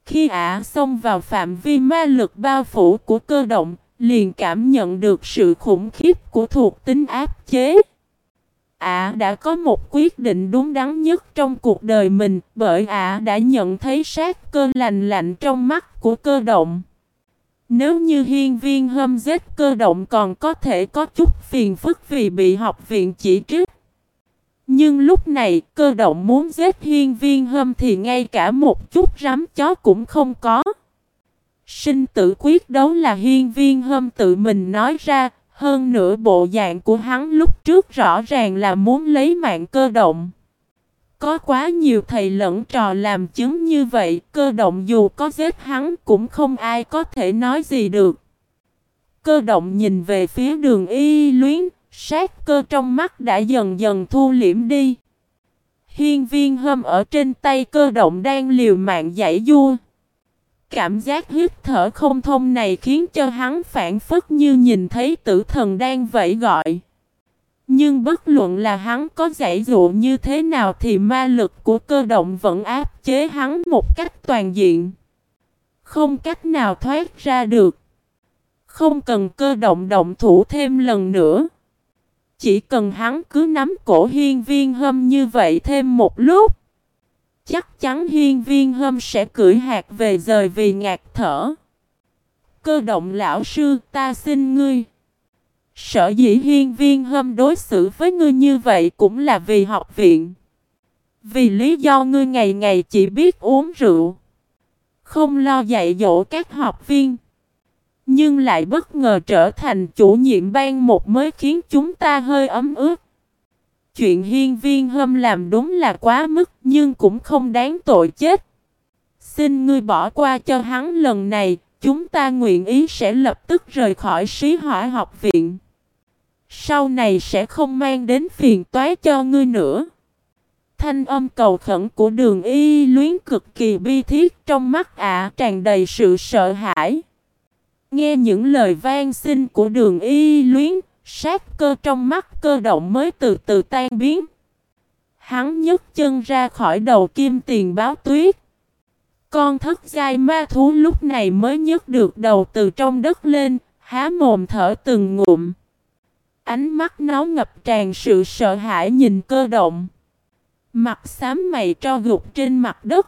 S1: Khi ả xông vào phạm vi ma lực bao phủ của cơ động, liền cảm nhận được sự khủng khiếp của thuộc tính áp chế. Ả đã có một quyết định đúng đắn nhất trong cuộc đời mình, bởi ả đã nhận thấy sát cơ lành lạnh trong mắt của cơ động. Nếu như hiên viên hâm giết cơ động còn có thể có chút phiền phức vì bị học viện chỉ trích. Nhưng lúc này cơ động muốn giết hiên viên hâm thì ngay cả một chút rắm chó cũng không có. Sinh tử quyết đấu là hiên viên hâm tự mình nói ra, hơn nữa bộ dạng của hắn lúc trước rõ ràng là muốn lấy mạng cơ động. Có quá nhiều thầy lẫn trò làm chứng như vậy, cơ động dù có giết hắn cũng không ai có thể nói gì được. Cơ động nhìn về phía đường y luyến, sát cơ trong mắt đã dần dần thu liễm đi. Hiên viên hâm ở trên tay cơ động đang liều mạng giải vua. Cảm giác hít thở không thông này khiến cho hắn phản phất như nhìn thấy tử thần đang vẫy gọi. Nhưng bất luận là hắn có giải dụ như thế nào thì ma lực của cơ động vẫn áp chế hắn một cách toàn diện. Không cách nào thoát ra được. Không cần cơ động động thủ thêm lần nữa. Chỉ cần hắn cứ nắm cổ hiên viên hâm như vậy thêm một lúc. Chắc chắn hiên viên hâm sẽ cưỡi hạt về rời vì ngạt thở. Cơ động lão sư, ta xin ngươi. Sở dĩ hiên viên hâm đối xử với ngươi như vậy cũng là vì học viện. Vì lý do ngươi ngày ngày chỉ biết uống rượu. Không lo dạy dỗ các học viên. Nhưng lại bất ngờ trở thành chủ nhiệm ban một mới khiến chúng ta hơi ấm ướt. Chuyện hiên viên hâm làm đúng là quá mức nhưng cũng không đáng tội chết. Xin ngươi bỏ qua cho hắn lần này, chúng ta nguyện ý sẽ lập tức rời khỏi sĩ hỏa học viện. Sau này sẽ không mang đến phiền toái cho ngươi nữa. Thanh âm cầu khẩn của đường y luyến cực kỳ bi thiết trong mắt ạ tràn đầy sự sợ hãi. Nghe những lời van xin của đường y luyến, sát cơ trong mắt cơ động mới từ từ tan biến. Hắn nhấc chân ra khỏi đầu kim tiền báo tuyết. Con thất giai ma thú lúc này mới nhấc được đầu từ trong đất lên, há mồm thở từng ngụm. Ánh mắt nó ngập tràn sự sợ hãi nhìn cơ động. Mặt xám mày cho gục trên mặt đất.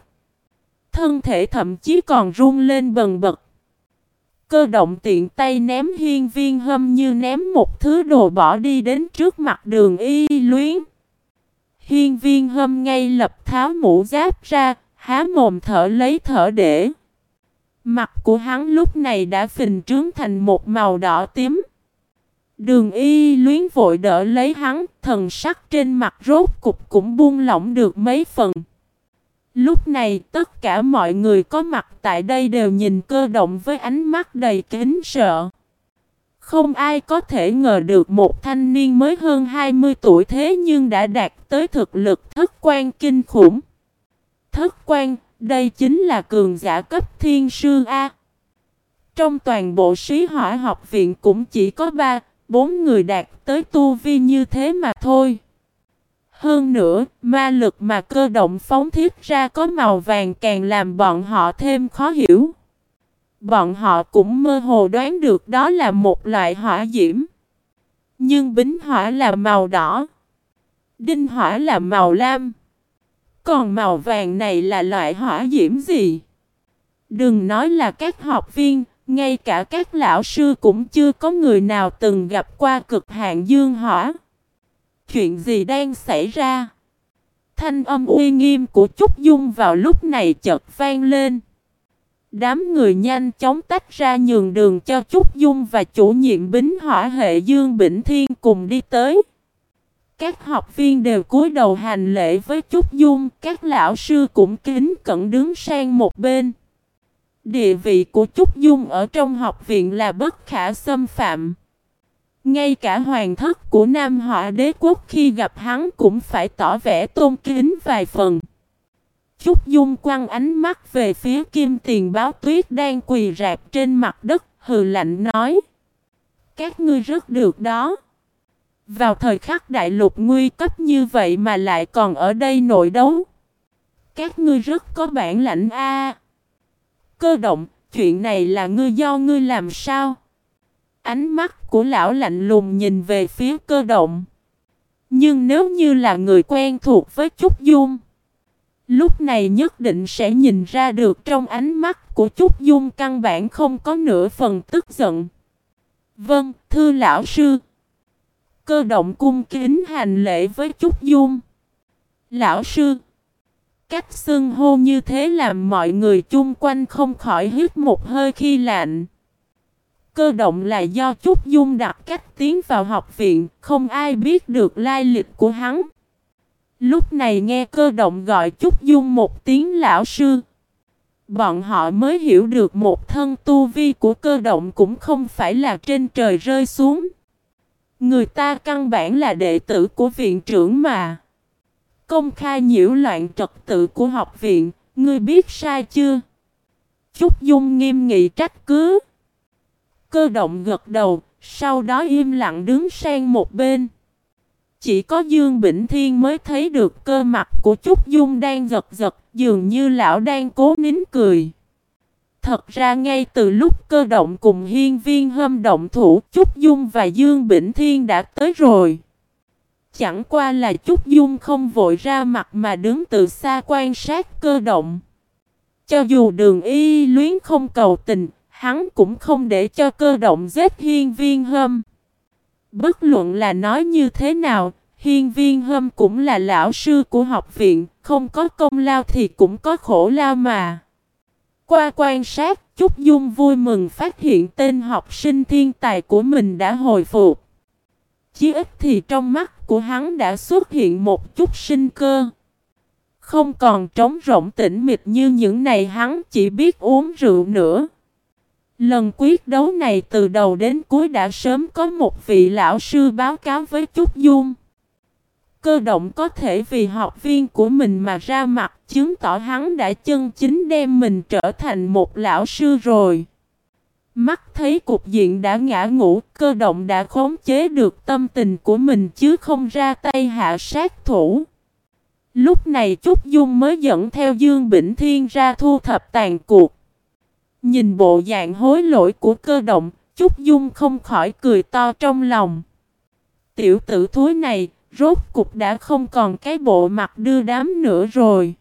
S1: Thân thể thậm chí còn run lên bần bật. Cơ động tiện tay ném hiên viên hâm như ném một thứ đồ bỏ đi đến trước mặt đường y luyến. Hiên viên hâm ngay lập tháo mũ giáp ra, há mồm thở lấy thở để. Mặt của hắn lúc này đã phình trướng thành một màu đỏ tím. Đường y luyến vội đỡ lấy hắn, thần sắc trên mặt rốt cục cũng buông lỏng được mấy phần. Lúc này tất cả mọi người có mặt tại đây đều nhìn cơ động với ánh mắt đầy kính sợ. Không ai có thể ngờ được một thanh niên mới hơn 20 tuổi thế nhưng đã đạt tới thực lực thất quan kinh khủng. Thất quan, đây chính là cường giả cấp thiên sư A. Trong toàn bộ sĩ hỏa học viện cũng chỉ có 3, 4 người đạt tới tu vi như thế mà thôi. Hơn nữa, ma lực mà cơ động phóng thiết ra có màu vàng càng làm bọn họ thêm khó hiểu. Bọn họ cũng mơ hồ đoán được đó là một loại hỏa diễm. Nhưng bính hỏa là màu đỏ. Đinh hỏa là màu lam. Còn màu vàng này là loại hỏa diễm gì? Đừng nói là các học viên, ngay cả các lão sư cũng chưa có người nào từng gặp qua cực hạn dương hỏa. Chuyện gì đang xảy ra? Thanh âm uy nghiêm của Trúc Dung vào lúc này chợt vang lên. Đám người nhanh chóng tách ra nhường đường cho Trúc Dung và chủ nhiệm bính hỏa hệ Dương Bỉnh Thiên cùng đi tới. Các học viên đều cúi đầu hành lễ với Trúc Dung, các lão sư cũng kính cẩn đứng sang một bên. Địa vị của Trúc Dung ở trong học viện là bất khả xâm phạm. Ngay cả hoàng thất của Nam Họa đế quốc khi gặp hắn cũng phải tỏ vẻ tôn kính vài phần. Chúc Dung quăng ánh mắt về phía kim tiền báo tuyết đang quỳ rạp trên mặt đất, hừ lạnh nói. Các ngươi rất được đó. Vào thời khắc đại lục nguy cấp như vậy mà lại còn ở đây nội đấu. Các ngươi rất có bản lãnh a. Cơ động, chuyện này là ngươi do ngươi làm sao? Ánh mắt của lão lạnh lùng nhìn về phía cơ động. Nhưng nếu như là người quen thuộc với Trúc Dung, lúc này nhất định sẽ nhìn ra được trong ánh mắt của Trúc Dung căn bản không có nửa phần tức giận. Vâng, thưa lão sư. Cơ động cung kính hành lễ với Trúc Dung. Lão sư. Cách xưng hô như thế làm mọi người chung quanh không khỏi hít một hơi khi lạnh. Cơ động là do Trúc Dung đặt cách tiến vào học viện, không ai biết được lai lịch của hắn. Lúc này nghe cơ động gọi Trúc Dung một tiếng lão sư. Bọn họ mới hiểu được một thân tu vi của cơ động cũng không phải là trên trời rơi xuống. Người ta căn bản là đệ tử của viện trưởng mà. Công khai nhiễu loạn trật tự của học viện, ngươi biết sai chưa? Trúc Dung nghiêm nghị trách cứ. Cơ động gật đầu, sau đó im lặng đứng sang một bên. Chỉ có Dương Bỉnh Thiên mới thấy được cơ mặt của Trúc Dung đang giật giật, dường như lão đang cố nín cười. Thật ra ngay từ lúc cơ động cùng hiên viên hâm động thủ, Trúc Dung và Dương Bỉnh Thiên đã tới rồi. Chẳng qua là Trúc Dung không vội ra mặt mà đứng từ xa quan sát cơ động. Cho dù đường y luyến không cầu tình, hắn cũng không để cho cơ động giết hiên viên hâm. Bất luận là nói như thế nào, hiên viên hâm cũng là lão sư của học viện, không có công lao thì cũng có khổ lao mà. Qua quan sát, Trúc Dung vui mừng phát hiện tên học sinh thiên tài của mình đã hồi phục. Chí ít thì trong mắt của hắn đã xuất hiện một chút sinh cơ. Không còn trống rỗng tĩnh mịch như những này hắn chỉ biết uống rượu nữa. Lần quyết đấu này từ đầu đến cuối đã sớm có một vị lão sư báo cáo với Trúc Dung. Cơ động có thể vì học viên của mình mà ra mặt chứng tỏ hắn đã chân chính đem mình trở thành một lão sư rồi. Mắt thấy cục diện đã ngã ngủ, cơ động đã khống chế được tâm tình của mình chứ không ra tay hạ sát thủ. Lúc này Trúc Dung mới dẫn theo Dương Bỉnh Thiên ra thu thập tàn cuộc. Nhìn bộ dạng hối lỗi của cơ động, Trúc Dung không khỏi cười to trong lòng. Tiểu tử thối này, rốt cục đã không còn cái bộ mặt đưa đám nữa rồi.